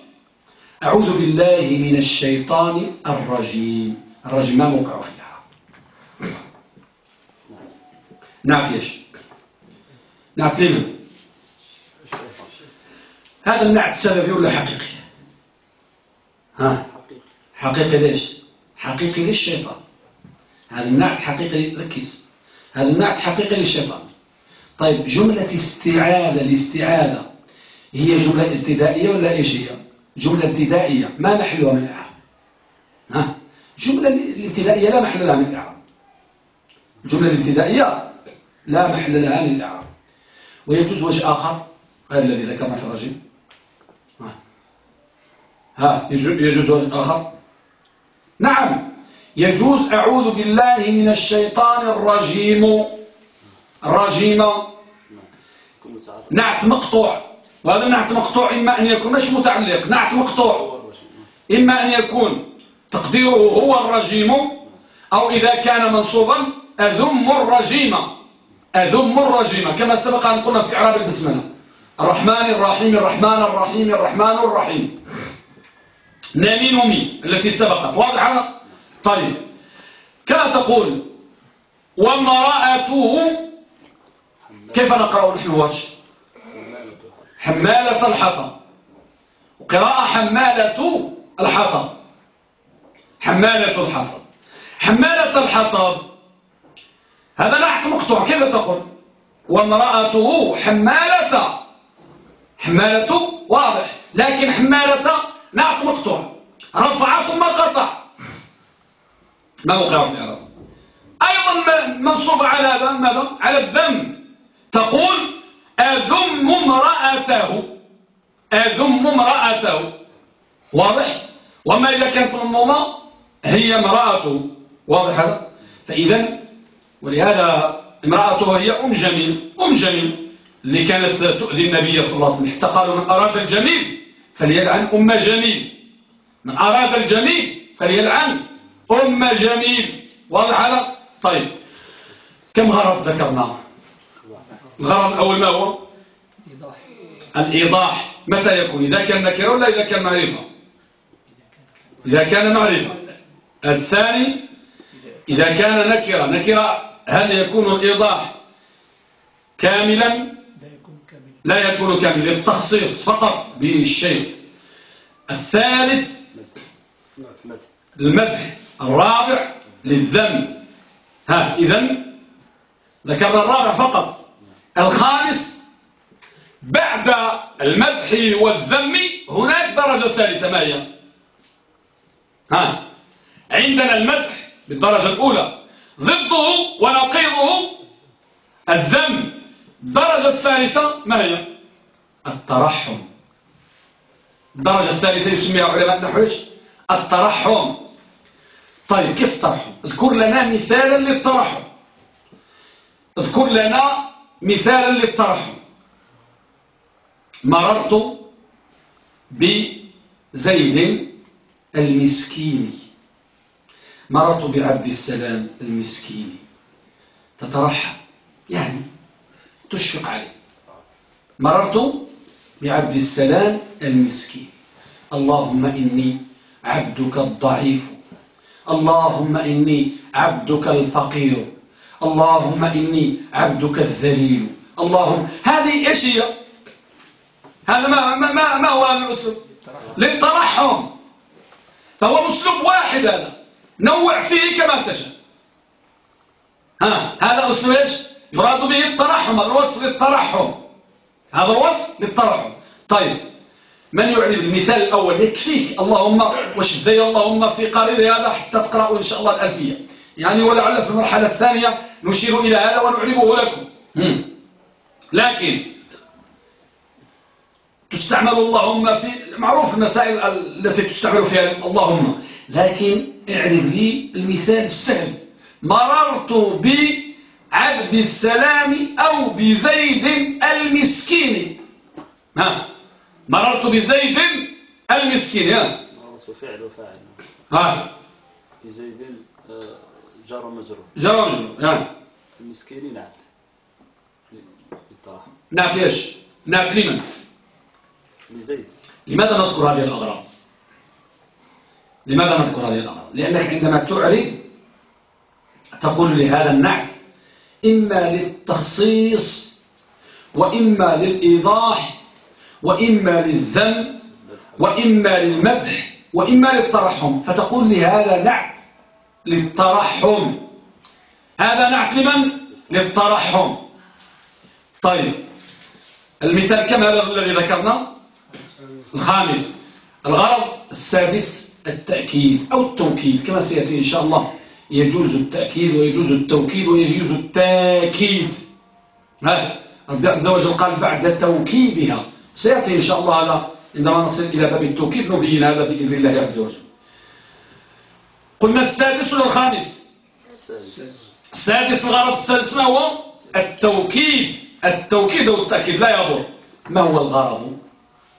Speaker 1: أعوذ بالله من الشيطان الرجيم. الرجيم ما موقعه في العرب نعت إيش نعت هذا النعت سببي ولا حقيقي؟ ها؟ حقيقي ليش؟ حقيقي للشيطان. هذا النعت حقيقي ركز هذا النعت حقيقي للشيطان. طيب جملة استعاذة الاستعاذة هي جملة ابتدائية ولا إيش هي جملة ابتدائية. ما محلها من الإعراب ها؟ جملة الابتدائية لا محل لها من الإعراب الجملة الابتدائية لا محل لها من الإعراب ويجوز وجه آخر غير الذي ذكرنا في الرجيم. ها يجوز وجه آخر؟ نعم. يجوز أعوذ بالله من الشيطان الرجيم. الرجيم. نعت مقطوع. وهذا النعت مقطوع إما أن يكون مش متعلق. نعت مقطوع. إما أن يكون تقديره هو الرجيم أو إذا كان منصوبا أذم الرجيم. أذم الرجيم. كما سبق أن قلنا في إعراب البسملة. الرحمن الرحيم الرحمن الرحيم الرحمن الرحيم. نامين مي التي سبقت. واضحة؟ طيب. كما تقول وامرأته كيف نقرأ نحن واش حمالة الحطب. وقراءة حمالة الحطب. حمالة الحطب. حمالة الحطب. هذا نحت مقطوع. كيف تقول؟ وامرأته حمالة. حمالة واضح. لكن حمالة نعت مقطوع رفع ثم قطع. ما وقع في الإعراب أيضا منصوب على ماذا على الذم تقول أذم امرأته. أذم امرأته. واضح؟ وما إذا كانت المضمومة هي امرأته واضح هذا؟ فإذا ولهذا امرأته هي أم جميل. أم جميل. اللي كانت تؤذي النبي صلى الله عليه وسلم. حتى قالوا من أراد الجميل. فليلعن أم جميل. من أراد الجميل فليلعن أم جميل. واضح هذا طيب كم غرض ذكرنا الغرض الأول ما هو؟ الإيضاح. متى يكون؟ إذا كان نكرة ولا إذا كان معرفة؟ إذا كان معرفة. الثاني إذا كان نكرة. نكرة هل يكون الإيضاح كاملا؟ لا يكون كاملا التخصيص فقط بالشيء. الثالث المدح الرابع للذم ها إذن ذكرنا الرابع فقط. الخامس بعد المدح والذم هناك درجة ثالثة. ما هي؟ ها عندنا المدح بالدرجة الأولى. ضده ونقيضه الذم الدرجة الثالثة ما هي؟ الترحم. الدرجة الثالثة يسميها علماء النحو الترحم. طيب كيف ترحم؟ اذكر لنا مثالا للترحم. اذكر لنا مثالا للترحم. مررت بزيد المسكين. مررت بعبد السلام المسكين. تترحم. يعني تشفق عليه. مررت بعبد السلام المسكين. اللهم إني عبدك الضعيف. اللهم إني عبدك الفقير. اللهم إني عبدك الذليل. اللهم هذه إيش هي؟ هذا ما, ما, ما, هو هذا الأسلوب؟ للترحم. فهو أسلوب واحد هذا. نوع فيه كما تشاء. ها هذا أسلوب إيش؟ يراد به الترحم هذا الوصف للترحم. هذا الوصف للترحم. طيب من يعرف المثال الأول؟ يكفيك. اللهم وشدي اللهم في قرير هذا حتى تقرأوا إن شاء الله الألفية. يعني ولعل في المرحلة الثانية نشير إلى هذا ونعربه لكم. لكن تستعمل اللهم في معروف المسائل التي تستعمل فيها اللهم. لكن اعرف لي المثال السهل. مررت بعبد السلام أو بزيد المسكين. ها مررت بزيد المسكين ها
Speaker 3: مررت فعل وفاعل.
Speaker 1: ها.
Speaker 3: بزيد آه، جار ومجرور
Speaker 1: جار ومجرور ها
Speaker 3: المسكين نعت. بالطرح.
Speaker 1: نعت إيش نعت لمن؟
Speaker 3: لزيد.
Speaker 1: لماذا نذكر هذه الأغراض؟ لماذا نذكر هذه الأغراض؟ لأنك عندما تعرب تقول لهذا النعت إما للتخصيص وإما للإيضاح وإما للذم وإما للمدح وإما للترحم. فتقول لهذا نعت للترحم. هذا نعت لمن؟ للترحم. طيب المثال كم هذا الذي ذكرنا؟ الخامس. الغرض السادس التأكيد أو التوكيد كما سيأتي إن شاء الله. يجوز التأكيد ويجوز التوكيد ويجوز التأكيد. هذا رب عز وجل قال بعد توكيدها. سيأتي إن شاء الله هذا عندما نصل إلى باب التوكيد نبين هذا بإذن الله عز وجل. قلنا السادس ولا الخامس السادس الغرض السادس ما هو؟ التوكيد. التوكيد أو التأكيد لا يضر. ما هو الغرض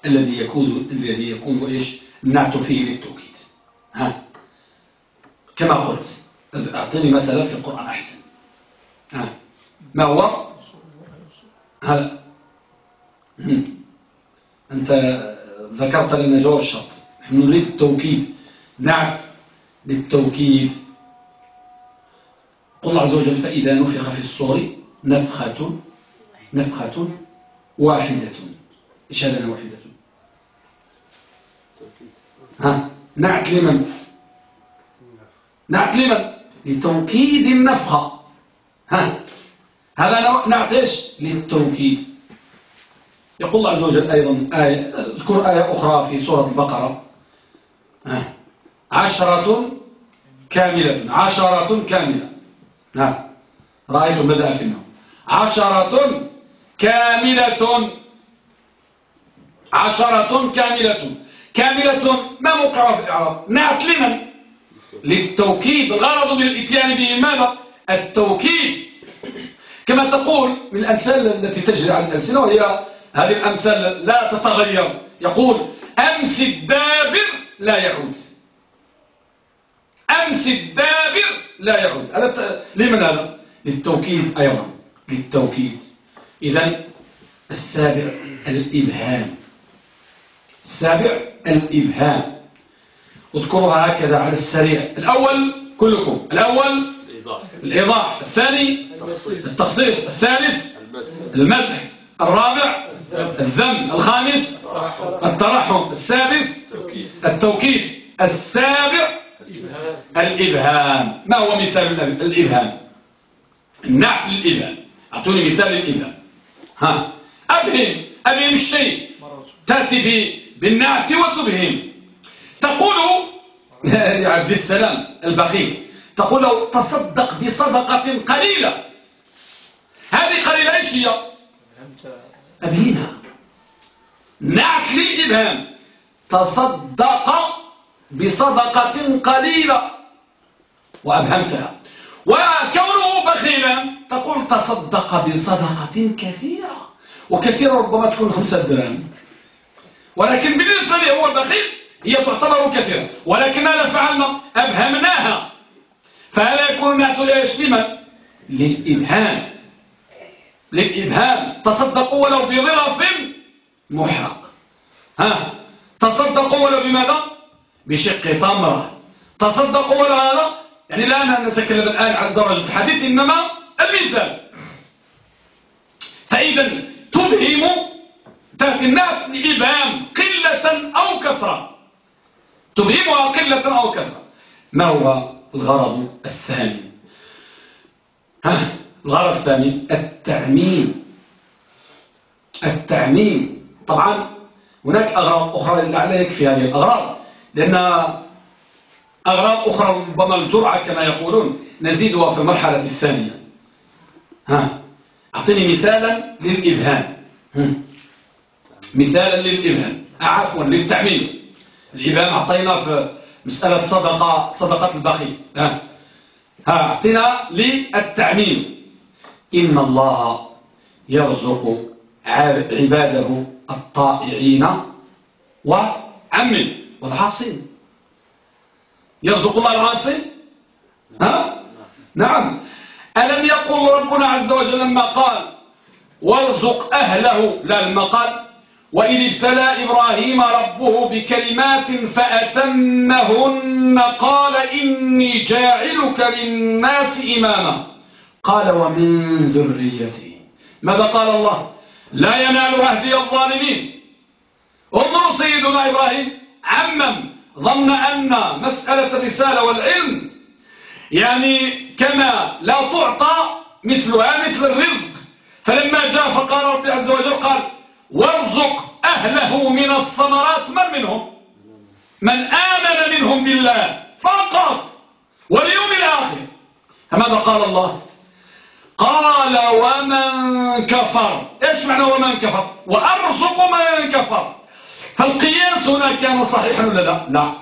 Speaker 1: الذي يكون الذي يكون إيش؟ النعت فيه للتوكيد؟ ها؟ كما قلت. أعطيني مثلا في القرآن أحسن. ها. ما هو؟ هل أنت ذكرت لنا جواب الشرط. نحن نريد التوكيد. نعت للتوكيد. قل الله عز وجل فإذا نفخ في الصور نفخة نفخة واحدة. هذا واحدة. ها. نعت لمن؟ نعت لمن؟ لتوكيد النفخة ها. هذا نعت إيش؟ للتوكيد يقول الله عز وجل أيضا آية اذكر آية أخرى في سورة البقرة. ها. عشرة كاملة عشرة كاملة. ها. رأيتم بدأ في النوم عشرة كاملة. عشرة كاملة. كاملة ما مقرأ في الإعراب؟ نعت لمن للتوكيد الغرض من الاتيان به ماذا؟ التوكيد. كما تقول من الأمثال التي تجري على الألسنة وهي هذه الأمثال لا تتغير. يقول أمس الدابر لا يعود. أمس الدابر لا يعود. لمن هذا؟ للتوكيد أيضا. للتوكيد. إذا السابع الإبهام. السابع الإبهام. اذكرها هكذا على السريع. الأول كلكم. الأول الإيضاح. الثاني التخصيص. الثالث المدح. الرابع الذم. الخامس الترحم. السادس التوكيد. السابع الإبهام. ما هو مثال الإبهام؟ النحل الإبهام. أعطوني مثال الإبهام. ها. أبهم. أبهم الشيء. تأتي بالنعت وتبهم. تقول لعبد السلام البخيل تقول له تصدق بصدقة قليلة. هذه قليلة إيش هي؟ أبهمها نعت للإبهام تصدق بصدقة قليلة. وأبهمتها. وكونه بخيلا تقول تصدق بصدقة كثيرة. وكثيرة ربما تكون خمسة دراهم. ولكن بالنسبة لي هو البخيل هي تعتبر كثيرة. ولكن ماذا فعلنا؟ أبهمناها. فهذا يكون نعتل لمن للإبهام. للإبهام. تصدقوا ولو بظرف محرق. ها؟ تصدقوا ولو بماذا؟ بشق تمرة تصدقوا ولا هذا؟ يعني لا نتكلم الآن عن درجة الحديث إنما المثال. فإذا تبهم تأتي النات لإبهام قلة أو كثرة. تبهمها قلة أو كثرة ما هو الغرض الثاني؟ ها الغرض الثاني التعميم. التعميم. طبعا هناك أغراض أخرى لا يكفي هذه الأغراض لأن أغراض أخرى ربما الجرعة كما يقولون نزيدها في المرحلة الثانية. ها أعطيني مثالا للإبهام. مثالا للإبهام. عفوا للتعميم. الإبهام أعطينا في مسألة صدقة صدقة البخيل. ها. ها أعطينا للتعميم إن الله يرزق عباده الطائعين وعمل والعاصين يرزق الله العاصين ها؟ نعم. ألم يقل ربنا عز وجل لما قال وارزق أهله لا لما قال وإذ ابتلى إبراهيم ربه بكلمات فأتمهن قال إني جاعلك للناس إماما. قال ومن ذريتي. ماذا قال الله؟ لا ينال عهدي الظالمين. انظروا سيدنا إبراهيم. عمم. ظن أن مسألة الرسالة والعلم يعني كما لا تعطى مثلها مثل الرزق. فلما جاء فقال ربي عز وجل قال وارزق أهله من الثمرات. من منهم؟ من آمن منهم بالله فقط واليوم الآخر. فماذا قال الله؟ قال ومن كفر. إيش معنى ومن كفر؟ وأرزق من كفر. فالقياس هنا كان صحيحا ولا لا؟ لا.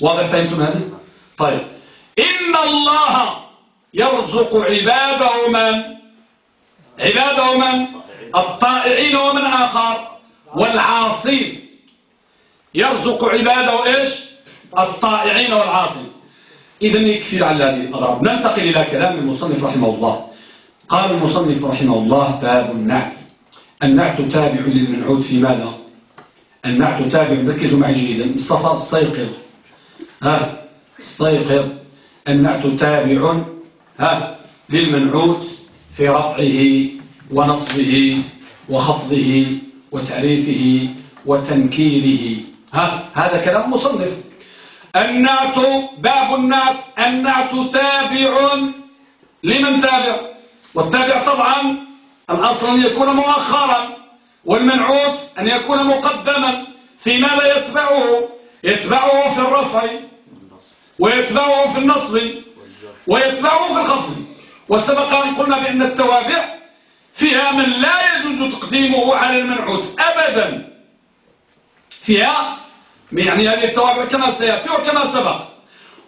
Speaker 1: واضح فهمتم هذه؟ طيب. إن الله يرزق عباده من؟ عباده من؟ الطائعين ومن آخر؟ والعاصين. يرزق عباده إيش؟ الطائعين والعاصين. إذن يكفي على هذه الأغراض. ننتقل إلى كلام المصنف رحمه الله. قال المصنف رحمه الله باب النعت. النعت تابع للمنعوت في ماذا؟ النعت تابع. ركزوا معي جيدا. الصفا استيقظ. ها؟ استيقظ. النعت تابع ها؟ للمنعوت في رفعه ونصبه وخفضه وتعريفه وتنكيره ها هذا كلام مصنف. النعت باب النعت النعت تابع لمن تابع؟ والتابع طبعا الأصل أن يكون مؤخرا والمنعوت أن يكون مقدما فيما لا يتبعه. يتبعه في الرفع ويتبعه في النصب ويتبعه في الخفض. وسبق أن قلنا بأن التوابع فيها من لا يجوز تقديمه على المنعوت أبدا. فيها يعني هذه التوابع كما سيأتي وكما سبق.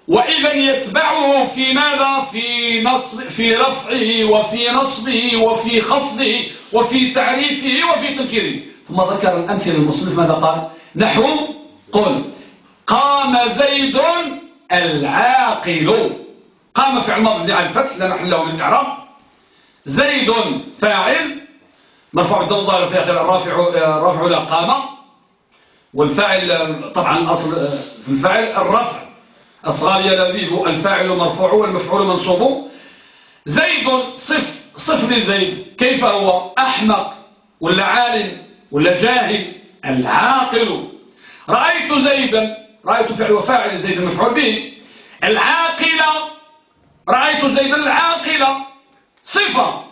Speaker 1: وإذا يتبعه في ماذا؟ في نصب في رفعه وفي نصبه وفي خفضه وفي تعريفه وفي تنكيره. ثم ذكر الأمثلة المصنف ماذا قال؟ نحو قل قام زيد العاقل قام فعل ماضي على الفتح لا محل له للإعراب. زيد فاعل مرفوع الضم ظاهر في آخر الرافع رفع لا قام. والفاعل طبعا الأصل في الفاعل الرفع. أصغر يا لبيب الفاعل مرفوع والمفعول منصوب. زيد صف صف لزيد. كيف هو؟ أحمق ولا عالم ولا جاهل؟ العاقل. رأيت زيدا رأيت فعل وفاعل زيد المفعول به. العاقلة رأيت زيدا العاقلة صفة.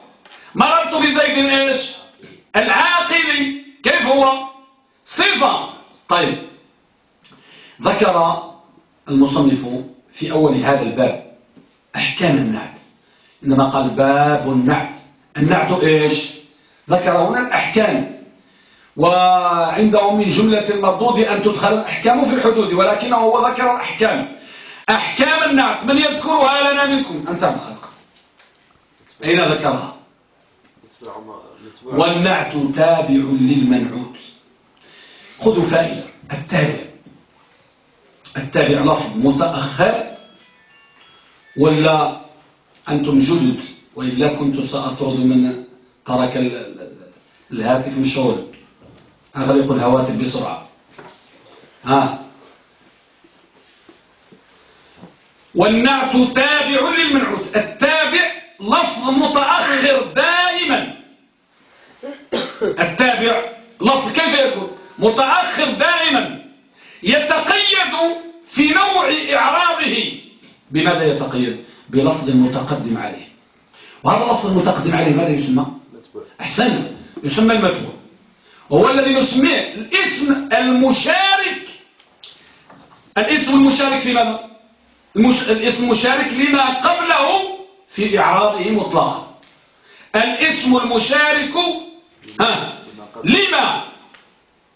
Speaker 1: مررت بزيد إيش؟ العاقل كيف هو؟ صفة. طيب. ذكر المصنف في أول هذا الباب أحكام النعت. إنما قال باب النعت. النعت إيش؟ ذكر هنا الأحكام. وعنده من جملة المردود أن تدخل الأحكام في الحدود ولكنه هو ذكر الأحكام. أحكام النعت. من يذكرها لنا منكم. أنت الخلق أين ذكرها. والنعت تابع للمنعوت. خذوا فائدة. التابع. التابع لفظ متأخر ولا أنتم جدد وإلا كنت سأطرد من ترك الهاتف مشغول أغلق الهواتف بسرعة. ها. والنعت تابع للمنعوت. التابع لفظ متأخر دائما. التابع لفظ كيف يكون؟ متأخر دائما. يتقيد في نوع إعرابه بماذا يتقيد؟ بلفظ متقدم عليه. وهذا اللفظ المتقدم عليه ماذا يسمى؟ أحسنت. يسمى المتبوع وهو الذي نسميه الاسم المشارك. الاسم المشارك في ماذا الاسم المشارك لما قبله في إعرابه مطلقا. الاسم المشارك ها لما؟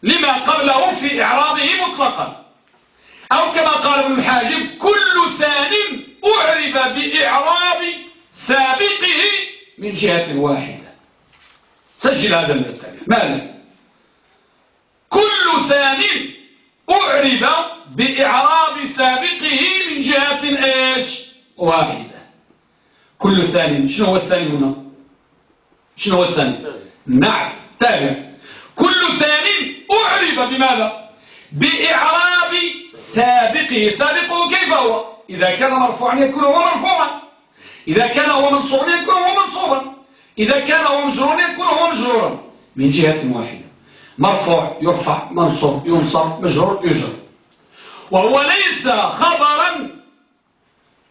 Speaker 1: لما قبله في إعرابه مطلقا. أو كما قال ابن الحاجب كل ثان أعرب بإعراب سابقه من جهة واحدة. سجل هذا التعريف ماذا؟ كل ثان أعرب بإعراب سابقه من جهة إيش؟ واحدة. كل ثاني شنو هو الثاني هنا؟ شنو هو الثاني؟ نعت تابع. كل ثاني أعرب بماذا؟ بإعراب سابقه. سابقه كيف هو؟ إذا كان مرفوعا يكون هو مرفوعا. إذا كان هو منصوبا يكون هو منصوبا إذا كان هو مجرورا يكون هو مجرورا. من جهة واحدة. مرفوع يرفع منصوب ينصب مجرور يجر. وهو ليس خبرا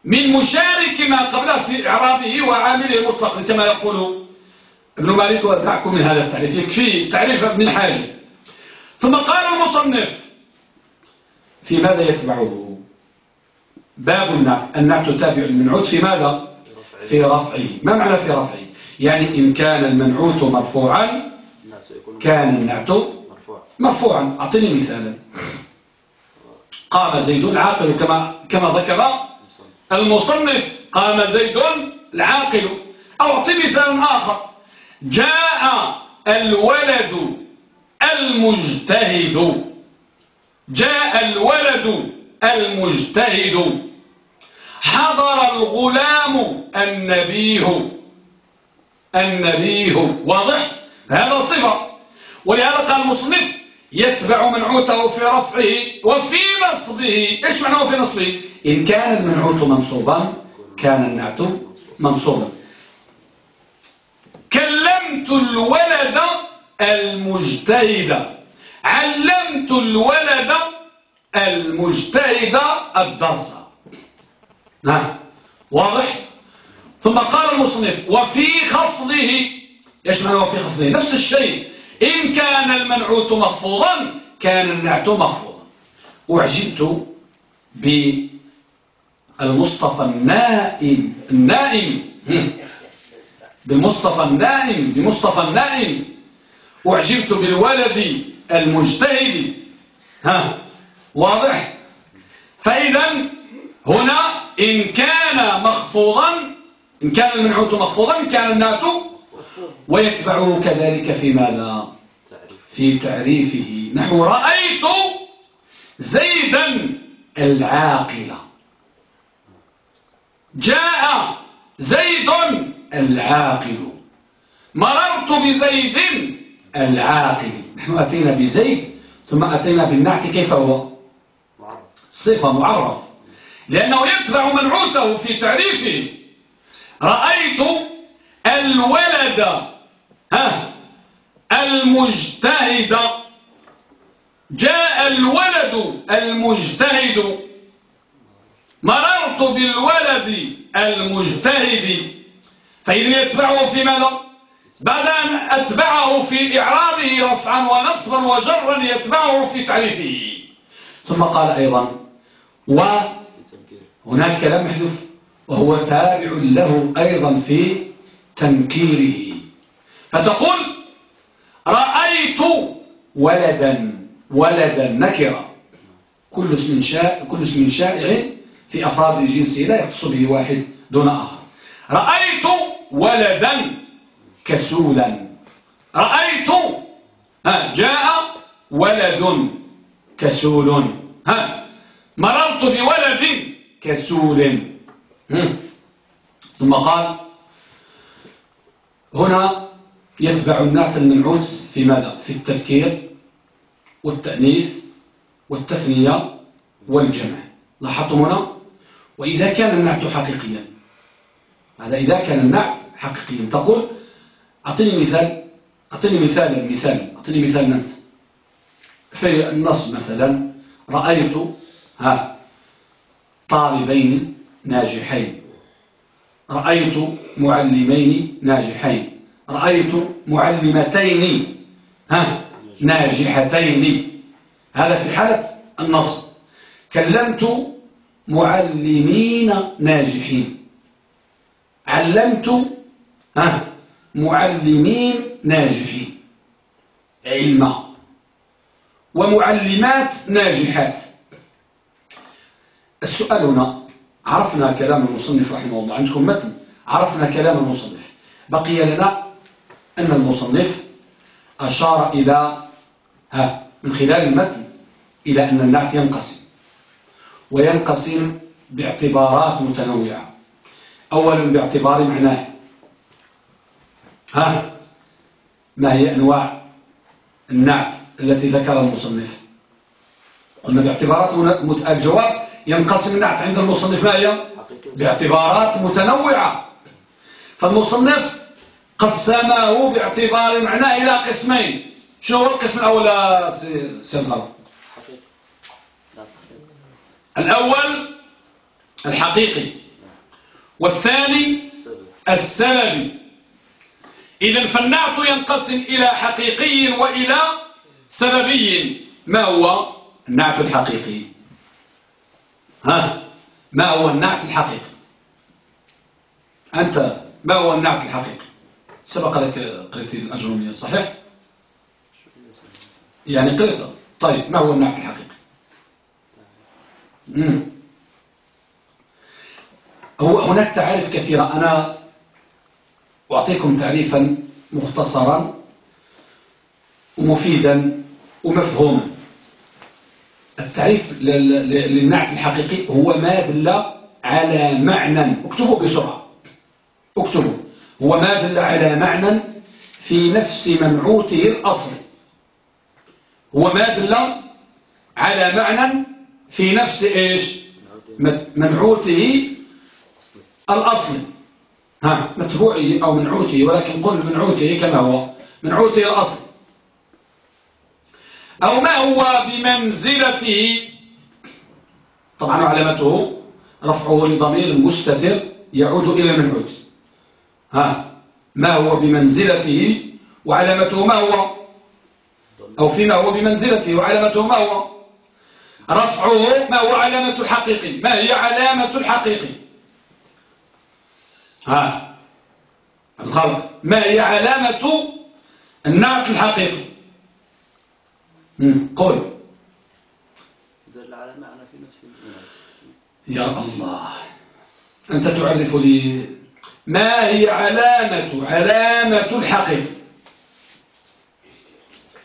Speaker 1: من مشارك ما قبله في إعرابه وعامله مطلقا كما يقول ابن مالك ودعكم من هذا التعريف. يكفي تعريف ابن حاجة ثم قال المصنف في ماذا يتبعه؟ باب النعت النعت تابع المنعوت في ماذا؟ في رفعه. ما معنى في رفعه؟ يعني إن كان المنعوت مرفوعا كان النعت مرفوعا. أعطني مثالا. قام زيد العاقل كما كما ذكر المصنف قام زيد العاقل. أعطي مثال آخر. جاء الولد المجتهد. جاء الولد المجتهد. حضر الغلام النبيه. النبيه. واضح؟ هذا صفة. ولهذا قال المصنف يتبع منعوته في رفعه وفي نصبه. إيش معناه في نصبه؟ إن كان المنعوت منصوبا كان النعت منصوبا. كلمت الولد المجتهد. علمت الولد المجتهد الدرس. نعم واضح؟ ثم قال المصنف وفي خفضه. إيش معنى وفي خفضه؟ نفس الشيء. إن كان المنعوت مخفوضا كان النعت مخفوضا أعجبت بالمصطفى النائم النائم. بالمصطفى النائم بمصطفى النائم. أعجبت بالولد المجتهد. ها واضح؟ فإذا هنا إن كان مخفوضا إن كان المنعوت مخفوضا كان النعت ويتبعه كذلك في ماذا؟ في تعريفه. نحو رأيت زيدا العاقل. جاء زيد العاقل. مررت بزيد العاقل. نحن أتينا بزيد ثم أتينا بالنعت. كيف هو؟ صفة معرف. لأنه يتبع منعوته في تعريفه. رأيت الولد ها المجتهد جاء الولد المجتهد. مررت بالولد المجتهد. فإذا يتبعه في ماذا؟ بعد أن أتبعه في إعرابه رفعا ونصبا وجرا يتبعه في تعريفه ثم قال أيضا وهناك كلام محذوف وهو تابع له أيضا في تنكيره. فتقول رأيت ولدا ولدا نكرة كل اسم شائع كل اسم شائع في أفراد الجنس لا يختص به واحد دون آخر. رأيت ولدا كسولا. رأيت ها جاء ولد كسول. ها مررت بولد كسول. ثم قال هنا يتبع النعت المنعوت في ماذا؟ في التذكير والتأنيث والتثنية والجمع. لاحظتم هنا؟ وإذا كان النعت حقيقيا هذا إذا كان النعت حقيقيا. تقول أعطيني مثال أعطيني مثال مثال أعطيني مثال أنت في النص مثلا رأيت ها طالبين ناجحين. رأيت معلمين ناجحين. رأيت معلمتين ها ناجحتين. هذا في حالة النصب. كلمت معلمين ناجحين. علمت ها معلمين ناجحين. علما ومعلمات ناجحات. السؤال هنا عرفنا كلام المصنف رحمه الله. عندكم متن؟ عرفنا كلام المصنف. بقي لنا أن المصنف أشار إلى ها من خلال المتن إلى أن النعت ينقسم وينقسم باعتبارات متنوعة. أولا باعتبار معناه. ها ما هي أنواع النعت التي ذكر المصنف؟ قلنا باعتبارات الجواب ينقسم النعت عند المصنف ما هي؟ باعتبارات متنوعة. فالمصنف قسمه باعتبار معناه إلى قسمين. شو هو القسم الأول سيد غرب الأول الحقيقي والثاني السببي. إذا فالنعت ينقسم إلى حقيقي وإلى سببي. ما هو النعت الحقيقي؟ ها؟ ما هو النعت الحقيقي؟ أنت ما هو النعت الحقيقي؟ سبق لك قريت الأجرومية صحيح؟ يعني قريتها طيب ما هو النعت الحقيقي؟ مم. هو هناك تعارف كثيرة. أنا أعطيكم تعريفا مختصرا ومفيدا ومفهوما. التعريف للنعت الحقيقي هو ما دل على معنى. اكتبوا بسرعة. هو ما دل على معنى في نفس منعوته الأصلي هو ما دل على معنى في نفس إيش؟ منعوته الأصلي ها متبوعه أو منعوته ولكن قل منعوته كما هو. منعوته الأصلي أو ما هو بمنزلته؟ طبعا علامته رفعه لضمير المستتر يعود إلى المنعوت ها ما هو بمنزلته وعلامته ما هو؟ أو فيما هو بمنزلته وعلامته ما هو؟ رفعه ما هو علامة الحقيقي ما هي علامة الحقيقي ها الخلق. ما هي علامة النعت الحقيقي قل
Speaker 3: دل على معنى في نفس
Speaker 1: يا الله. أنت تعرف لي ما هي علامة علامة الحقيقة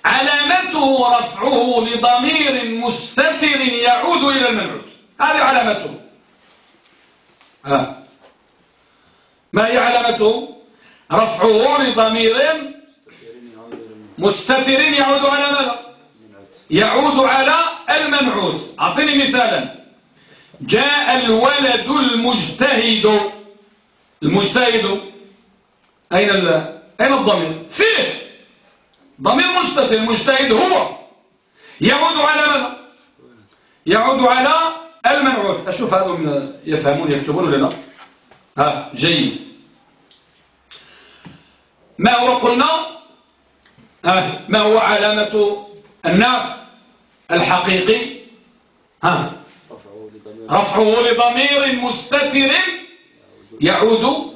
Speaker 1: علامته رفعه لضمير مستتر يعود إلى المنعود هذه علامته. ها ما هي علامته؟ رفعه لضمير مستتر يعود على ماذا؟ يعود على المنعود أعطيني مثالا. جاء الولد المجتهد. المجتهد أين أين الضمير؟ فيه! ضمير مستتر مجتهد هو. يعود على ماذا يعود على المنعود أشوف هذا يفهمون يكتبون ولا لا؟ ها جيد. ما هو قلنا؟ ها ما هو علامة النعت الحقيقي؟ ها رفعه لضمير مستتر. يعود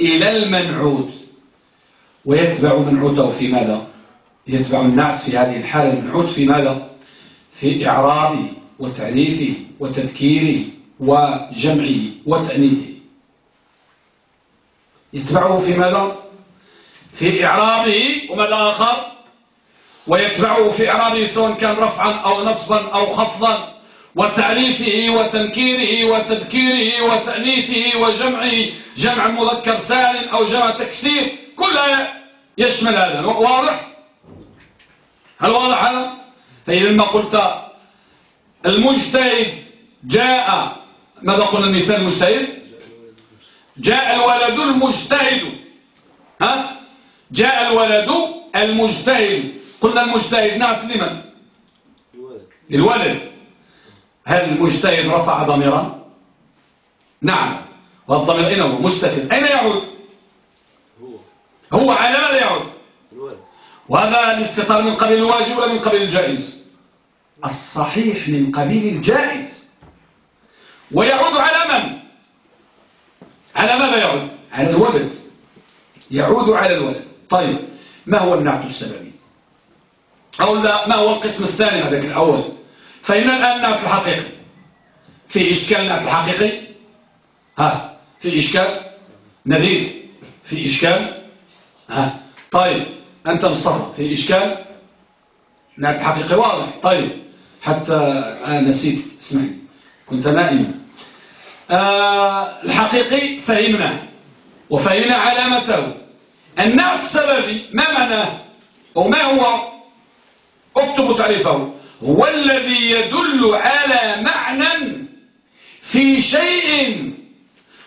Speaker 1: إلى المنعود ويتبع منعوته في ماذا؟ يتبع النعت في هذه الحالة. المنعوت في ماذا؟ في إعرابه وتعريفه وتذكيره وجمعه وتأنيثه يتبعه في ماذا؟ في إعرابه وماذا آخر ويتبعه في إعرابه سواء كان رفعا أو نصبا أو خفضا. وتعريفه وتنكيره وتذكيره وتأنيثه وجمعه جمع مذكر سالم أو جمع تكسير كلها يشمل هذا. واضح؟ هل واضح هذا؟ فإذا ما قلت المجتهد جاء ماذا قلنا المثال المجتهد؟ جاء الولد المجتهد. ها؟ جاء الولد المجتهد. قلنا المجتهد نعت لمن؟
Speaker 3: الولد.
Speaker 1: للولد هل المجتهد رفع ضميرا؟ نعم. والضمير أين هو مستتر. أين يعود؟
Speaker 3: هو.
Speaker 1: هو على ماذا يعود؟ وهذا الاستطار من قبيل الواجب ولا من قبيل الجائز؟ الصحيح من قبيل الجائز. ويعود على من؟ على ماذا يعود؟ على الولد. يعود على الولد. طيب ما هو النعت السببي؟ أو لا ما هو القسم الثاني هذاك الأول. فإن الآن النعت الحقيقي في إشكال النعت الحقيقي؟ ها في إشكال نذير. في إشكال ها. طيب أنت مصطفى في إشكال نعت الحقيقي؟ واضح. طيب حتى أنا نسيت اسمعي كنت نائما. آه الحقيقي فهمناه وفهمنا علامته. النعت السببي ما معناه أو ما هو اكتبوا تعريفه. هو الذي يدل على معنى في شيء.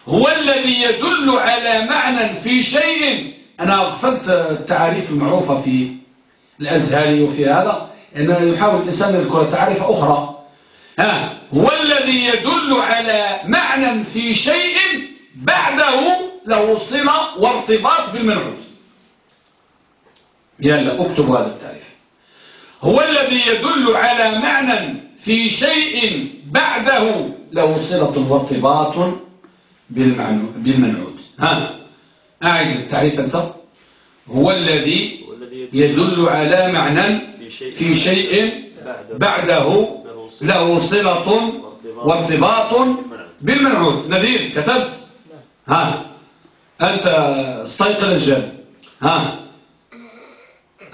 Speaker 1: هو الذي يدل على معنى في شيء. أنا أغفلت التعاريف المعروفة في الأزهري وفي هذا أن يحاول الإنسان يذكر تعريف أخرى. ها هو الذي يدل على معنى في شيء بعده له صلة وارتباط بالمنعوت. يلا اكتب هذا التعريف. هو الذي يدل على معنى في شيء بعده. له صلة وارتباط بالمنعوت. ها. أعد التعريف أنت. هو الذي يدل على معنى
Speaker 3: في شيء
Speaker 1: بعده. له صلة وارتباط بالمنعوت. نذير كتبت. ها. أنت استيقظ الجن. ها.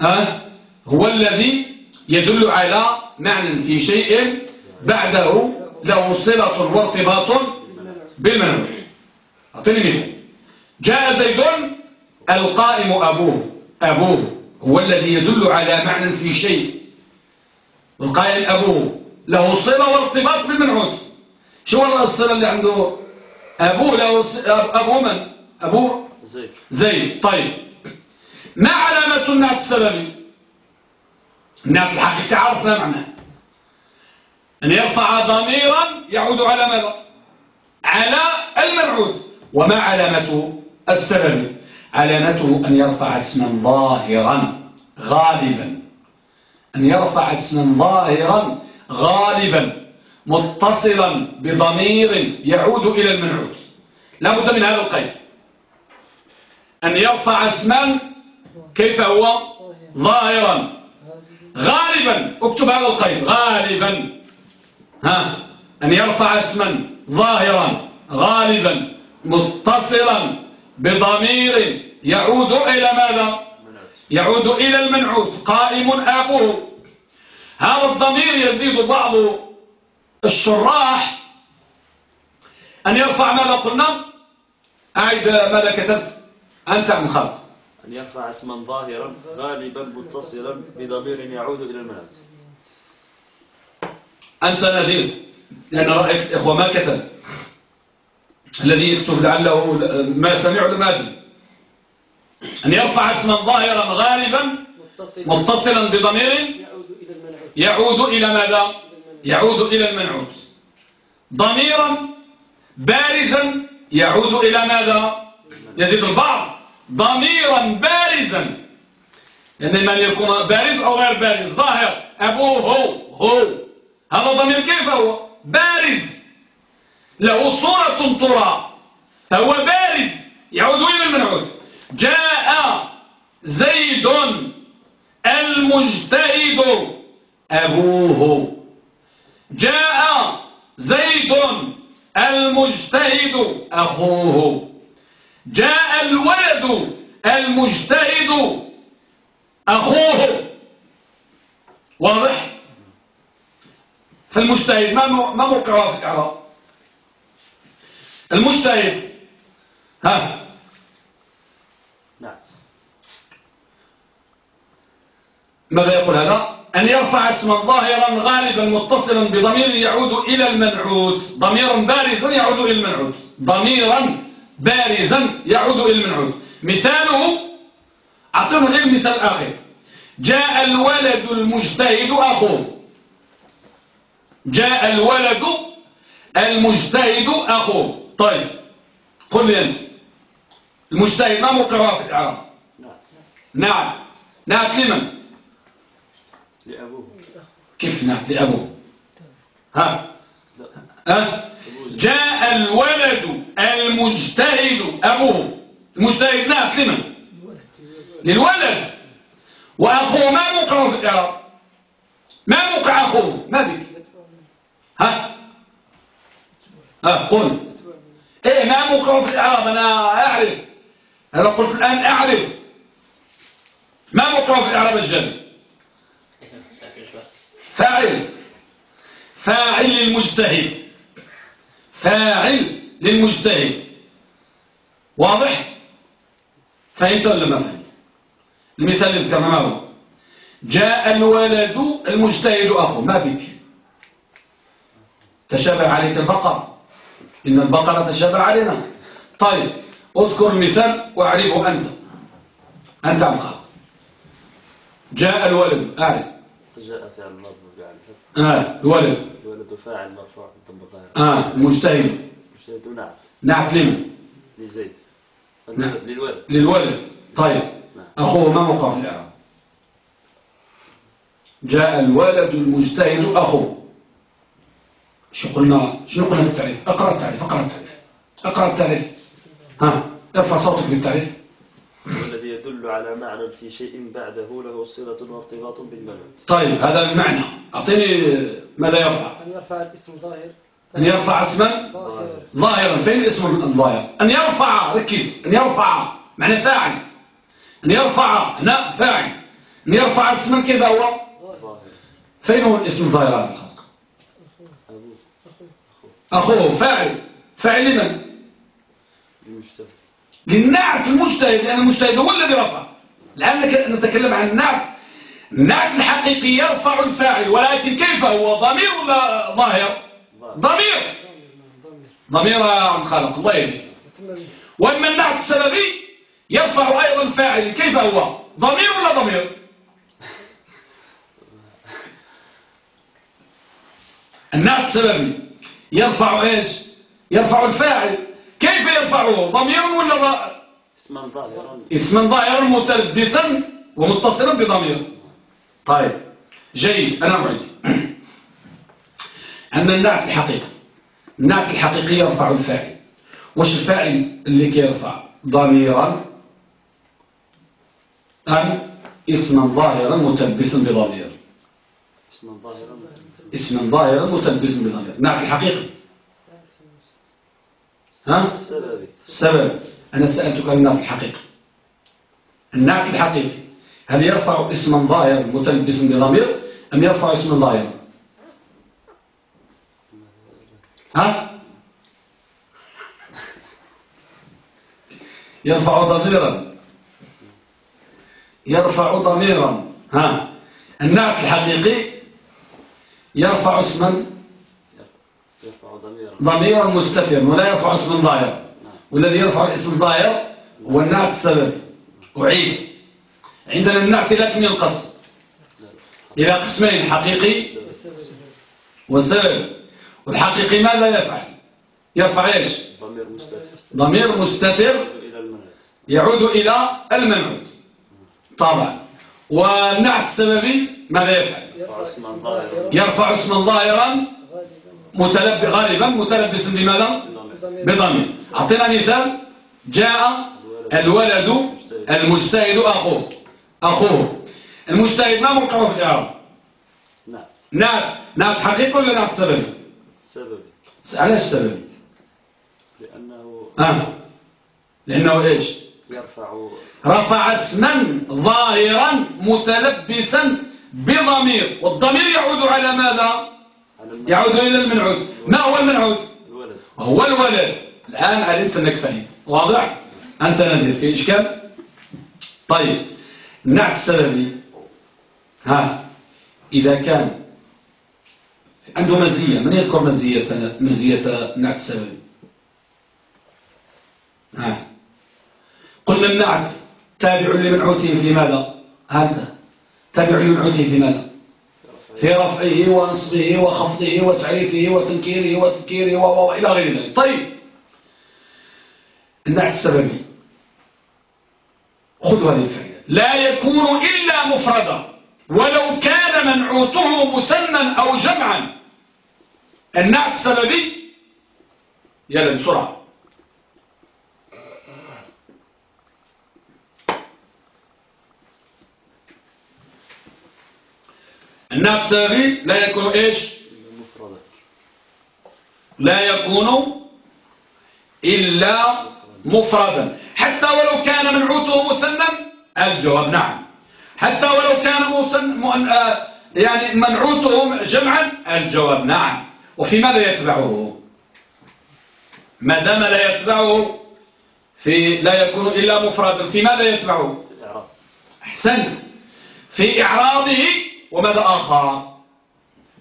Speaker 1: ها. هو الذي يدل على معنى في شيء بعده له صلة وارتباط بالمنعوت أعطيني مثال. جاء زيد القائم أبوه. أبوه هو الذي يدل على معنى في شيء. القائم أبوه له صلة وارتباط بالمنعوت شو والله الصلة اللي عنده؟ أبوه له أبوه من؟ أبوه؟
Speaker 3: زيد.
Speaker 1: زيد. طيب. ما علامة النعت السببي الحقيقي عرفنا معناه أن يرفع ضميرا يعود على ماذا؟ على المنعود وما علامة السبب؟ علامته أن يرفع اسما ظاهرا غالبا. أن يرفع اسما ظاهرا غالبا. متصلا بضمير يعود إلى المنعود لا بد من هذا القيد. أن يرفع اسما كيف هو؟ ظاهرا. غالبا اكتب هذا القيد غالبا. ها أن يرفع اسما ظاهرا غالبا متصلا بضمير يعود إلى ماذا؟ يعود إلى المنعوت قائم أبوه. هذا الضمير يزيد بعض الشراح. أن يرفع ماذا قلنا؟ أعد ماذا كتبت أنت عن خلق.
Speaker 3: أن يرفع اسما ظاهرا غالبا متصلا بضمير يعود إلى المنات
Speaker 1: أنت نذير لأن رأيك الإخوة ما كتب الذي يكتب لعله ما سمع ولا ما أدري. أن يرفع اسما ظاهرا غالبا
Speaker 4: متصل
Speaker 1: متصلا بضمير
Speaker 4: يعود إلى المنعوت.
Speaker 1: يعود إلى ماذا؟ يعود إلى المنعوت. ضميرا بارزا يعود إلى ماذا؟ يزيد البعض. ضميرا بارزا. يعني من يكون بارز أو غير بارز؟ ظاهر. أبوه هو. هو. هذا ضمير كيف هو؟ بارز. له صورة ترى. فهو بارز. يعود إلى المنعوت جاء زيد المجتهد. أبوه. جاء زيد المجتهد. أخوه. جاء الولد المجتهد أخوه. واضح؟ فالمجتهد ما ما موقعها في الإعراب. المجتهد ها. ماذا يقول هذا؟ أن يرفع اسما ظاهرا غالبا متصلا بضمير يعود إلى المنعوت. ضميرا بارزا يعود إلى المنعوت. ضميرا بارزا يعود إلى المنعوت مثاله أعطينا ليه مثال آخر. جاء الولد المجتهد أخوه. جاء الولد المجتهد أخوه. طيب قل لي أنت. المجتهد ما موقعها في الإعراب؟
Speaker 3: نعت.
Speaker 1: نعت نعت لمن؟
Speaker 3: لأبوه.
Speaker 1: كيف نعت لأبوه؟ ها. ها؟ جاء الولد المجتهد أبوه. المجتهد نعت لمن؟ للولد. وأخوه ما موقعه في الإعراب؟ ما موقع أخوه؟ ما بك. ها؟ ها قل. إيه ما موقعه في الإعراب؟ أنا أعرف. أنا قلت الآن أعرف. ما موقعه في الإعراب الجميل فاعل. فاعل للمجتهد. فاعل للمجتهد. واضح؟ فهمت ولا ما فهمت؟ المثال اللي ذكرنا ما هو. جاء الولد المجتهد أخو ما بك تشابه عليك البقر. إن البقرة تشابه علينا. طيب اذكر المثال وأعرفه أنت. أنت عم خالق جاء الولد أعرف.
Speaker 3: جاء فعل ماضي الفتح
Speaker 1: آه الولد.
Speaker 3: فاعل مرفوع
Speaker 1: آه المجتهد
Speaker 3: مجتهد نعت
Speaker 1: نعت لمن
Speaker 3: لزيد.
Speaker 1: نعم.
Speaker 3: للولد.
Speaker 1: للولد. طيب.
Speaker 3: نعم.
Speaker 1: أخوه ما موقع في الإعراب؟ جاء الولد المجتهد أخوه شو قلنا؟ شنو قلنا في التعريف؟ اقرأ التعريف اقرأ التعريف. اقرأ التعريف. ها ارفع صوتك بالتعريف.
Speaker 3: يدل على معنى في شيء بعده له صلة وارتباط بالمنع
Speaker 1: طيب هذا المعنى. أعطيني ماذا يرفع.
Speaker 2: أن يرفع الاسم ظاهر
Speaker 1: أن يرفع اسما؟
Speaker 2: ظاهر
Speaker 1: ظاهرا. فين الاسم الظاهر؟ أن يرفع ركز. أن يرفع. معنى فاعل. أن يرفع هنا فاعل. أن يرفع اسما كذا هو؟
Speaker 3: ظاهر
Speaker 1: فين هو الاسم الظاهر هذا الخلق؟ أخوه. فاعل. فاعل لمن؟
Speaker 3: المجتهد
Speaker 1: للنعت المجتهد لأن المجتهد هو الذي رفع. الآن نتكلم عن النعت. النعت الحقيقي يرفع الفاعل ولكن كيف هو؟ ضمير ولا ظاهر؟ ضمير.
Speaker 2: ضمير
Speaker 1: عن خلق الله يهديك. وأما النعت السببي يرفع أيضا الفاعل. كيف هو؟ ضمير ولا ضمير؟ النعت السببي يرفع إيش؟ يرفع الفاعل. كيف يرفعه؟ ضمير ولا ض...
Speaker 3: اسما ظاهرا.
Speaker 1: اسما ظاهرا متلبسا ومتصلا بضمير. طيب جيد أنا أعيد. أن النعت الحقيقي. النعت الحقيقي يرفع الفاعل. واش الفاعل اللي كيرفع؟ ضميرا. أم؟ اسما ظاهرا متلبسا بضمير.
Speaker 3: اسما ظاهرا
Speaker 1: متلبسا بضمير. النعت الحقيقي. ها؟ السبب أنا سألتك النعت الحقيقي. النعت الحقيقي هل يرفع اسما ظاهرا متلبسا بضمير أم يرفع اسما ظاهرا ها؟ يرفع ضميرا. يرفع ضميرا. ها؟ النعت الحقيقي يرفع اسما
Speaker 3: ضميرا
Speaker 1: مستتر ولا يرفع اسما ظاهرا والذي يرفع الاسم الظاهر هو النعت السببي أعيد. عندنا النعت إلى كم ينقسم إلى قسمين حقيقي. وسبب والحقيقي ماذا يفعل؟ يرفع إيش؟
Speaker 3: ضمير مستتر.
Speaker 1: ضمير مستتر يعود إلى المنعوت طبعا. والنعت السببي ماذا يفعل؟
Speaker 2: يرفع
Speaker 3: اسما
Speaker 2: اسم
Speaker 3: ظاهرا.
Speaker 1: متلب غالبا متلبسا بماذا؟
Speaker 3: ضمير
Speaker 1: بضمير. أعطينا مثال. جاء الولد المجتهد أخوه. أخوه. المجتهد ما موقعه في الإعراب؟
Speaker 3: نعت.
Speaker 1: نعت. حقيقي ولا نعت سببي؟
Speaker 3: سببي.
Speaker 1: علاش سببي؟
Speaker 3: لأنه
Speaker 1: آه. لأنه إيش؟
Speaker 3: يرفع
Speaker 1: رفع اسما ظاهرا متلبسا بضمير. والضمير يعود على ماذا؟ يعود إلى المنعود. ما هو المنعود؟ هو الولد. الآن علمت أنك فهمت. واضح؟ أنت نذير في إشكال؟ طيب. النعت السببي ها. إذا كان عنده مزية. من يذكر مزية مزية النعت السببي آه. قلنا النعت تابع لمنعوته في ماذا؟ أنت. تابع لمنعوته في ماذا؟ في رفعه ونصبه وخفضه وتعريفه وتنكيره وتذكيره وإلى غير ذلك. طيب. النعت السببي خذوا هذه الفائدة. لا يكون إلا مفردا. ولو كان منعوته مثنى أو جمعا. النعت السببي يلا بسرعة النعت السببي لا يكون إيش؟ لا يكون إلا مفردا. حتى ولو كان منعوته مثنى الجواب نعم. حتى ولو كان مثنى آه، يعني منعوته جمعا؟ الجواب نعم. وفي ماذا يتبعه؟ ما دام لا يتبعه في لا يكون إلا مفردا. في ماذا يتبعه؟ أحسنت. في إعراضه وماذا آخر؟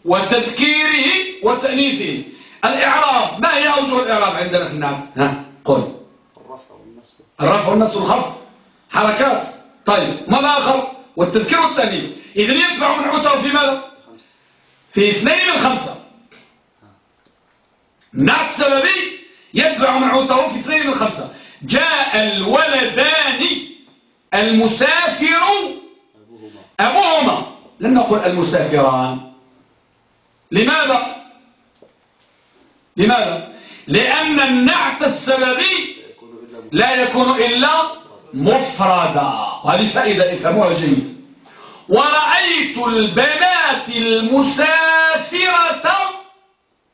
Speaker 1: وتذكيره وتأنيثه الإعراب ما هي أوجه الإعراب عندنا في النعت؟ ها قل. الرفع والنصب. والخفض حركات. طيب ماذا آخر؟ والتذكير والتأنيث. إذن يتبع من عوته في ماذا؟ في اثنين من خمسة. نعت سببي يتبع من عوته في اثنين من خمسة. جاء الولدان المسافر أبوهما. لن نقول المسافران. لماذا؟ لماذا؟ لأن النعت السببي لا يكون إلا مفردا. وهذه فائدة افهموها جيد. ورأيت البنات المسافرة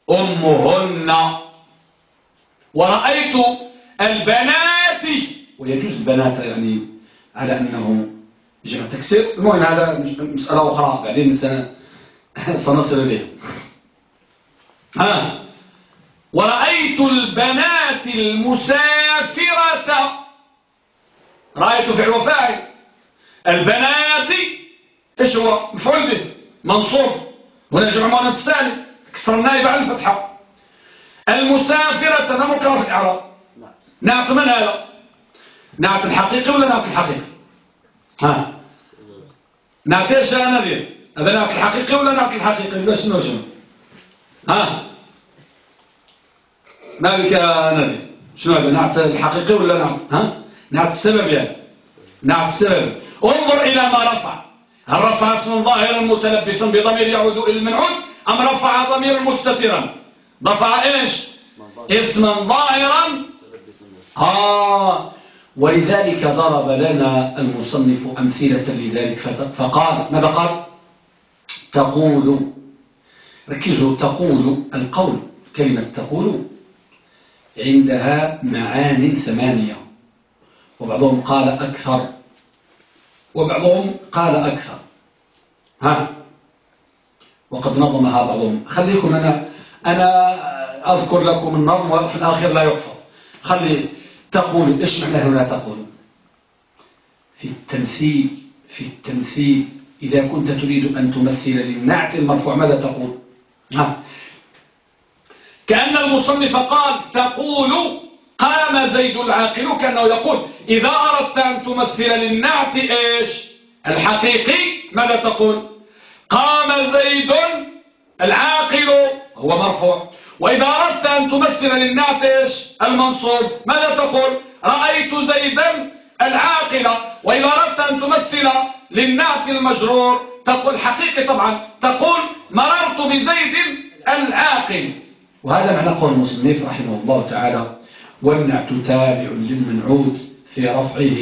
Speaker 1: أمهن. ورأيت البنات ويجوز البنات يعني على أنه جمع تكسير المهم هذا مسألة أخرى بعدين *laughs* سنصل إليها ها. ورأيت البنات المسافرة. رأيت فعل وفاعل البنات إيش هو؟ مفعول به. منصوب. هنا جمع مؤنث السالم كسر النائب على الفتحة. المسافرة نمر كما في الإعراب نعت من هذا؟ نعت الحقيقي ولا نعت الحقيقي؟ ها. نعت إيش يا نذير هذا نعت الحقيقي ولا نعت الحقيقي؟ ولا شنو شنو؟ ها؟ ما بك يا نذير شنو هذا؟ نعت الحقيقي ولا نعت ها؟ نعت السبب يعني. نعت السبب. انظر إلى ما رفع. هل رفع اسم ظاهرا متلبسا بضمير يعود إلى المنعود أم رفع ضمير مستترا؟ رفع إيش؟ اسما ظاهرا. آه ولذلك ضرب لنا المصنف أمثلة لذلك فقال ماذا قال؟ تقول ركزوا تقول القول كلمة تقول عندها معان ثمانية. وبعضهم قال أكثر وبعضهم قال أكثر. ها؟ وقد نظمها بعضهم. خليكم أنا أنا أذكر لكم النظم وفي الآخر لا يحفظ خلي تقول إيش معنى هنا تقول؟ في التمثيل في التمثيل إذا كنت تريد أن تمثل للنعت المرفوع ماذا تقول؟ ها؟ كأن المصنف قال تقول قام زيد العاقل كأنه يقول إذا أردت أن تمثل للنعت إيش؟ الحقيقي ماذا تقول؟ قام زيد العاقل هو مرفوع. وإذا أردت أن تمثل للنعت إيش المنصوب ماذا تقول؟ رأيت زيدا العاقل وإذا أردت أن تمثل للنعت المجرور تقول حقيقي طبعا تقول مررت بزيد العاقل. وهذا معنى قول المصنف رحمه الله تعالى والنعت تابع للمنعوت في رفعه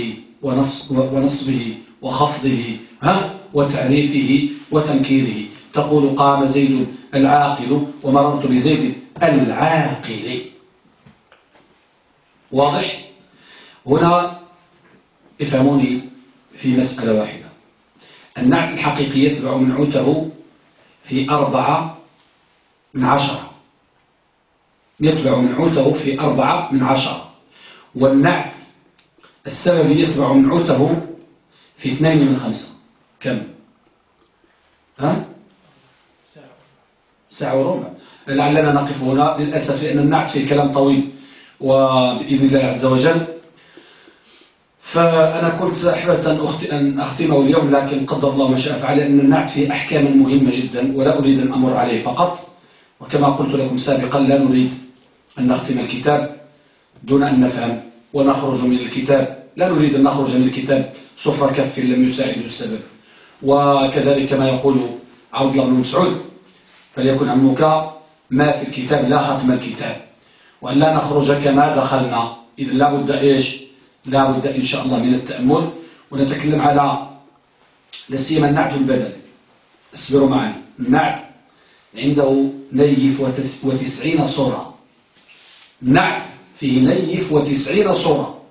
Speaker 1: ونصبه وخفضه ها؟ وتعريفه وتنكيره. تقول قام زيد العاقل ومررت بزيد العاقل. واضح؟ هنا افهموني في مسألة واحدة. النعت الحقيقي يتبع منعوته في أربعة من عشرة. يتبع منعوته في أربعة من عشرة. والنعت السبب يتبع منعوته في اثنين من خمسة. كم؟ ها؟ ساعة وربع. لعلنا نقف هنا. للأسف لأن النعت فيه كلام طويل وبإذن الله عز وجل. فأنا كنت أحببت أن أختمه اليوم لكن قدر الله ما شاء فعل أن النعت فيه أحكام مهمة جدا ولا أريد أن أمر عليه فقط. وكما قلت لكم سابقا لا نريد أن نختم الكتاب دون أن نفهم ونخرج من الكتاب. لا نريد أن نخرج من الكتاب صفر كف لم يساعد السبب. وكذلك ما يقول عبد الله بن مسعود فليكن همك ما في الكتاب لا ختم الكتاب. وأن لا نخرج كما دخلنا. إذا لا بد إيش؟ لا بد إن شاء الله من التأمل. ونتكلم على لسيما النعت البدل اصبروا معي. النعت عنده نيف وتسعين صورة. نعت فيه نيف وتسعين صورة.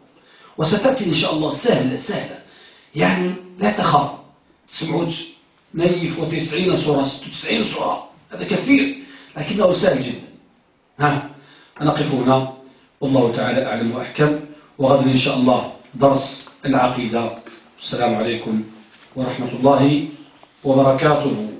Speaker 1: وستأتي إن شاء الله سهلة سهلة. يعني لا تخاف. تسمعوا نيف وتسعين صورة ست وتسعين صورة. هذا كثير. لكنه سهل جدا. ها نقف هنا. والله تعالى أعلم وأحكم. وغدا إن شاء الله درس العقيدة. السلام عليكم ورحمة الله وبركاته.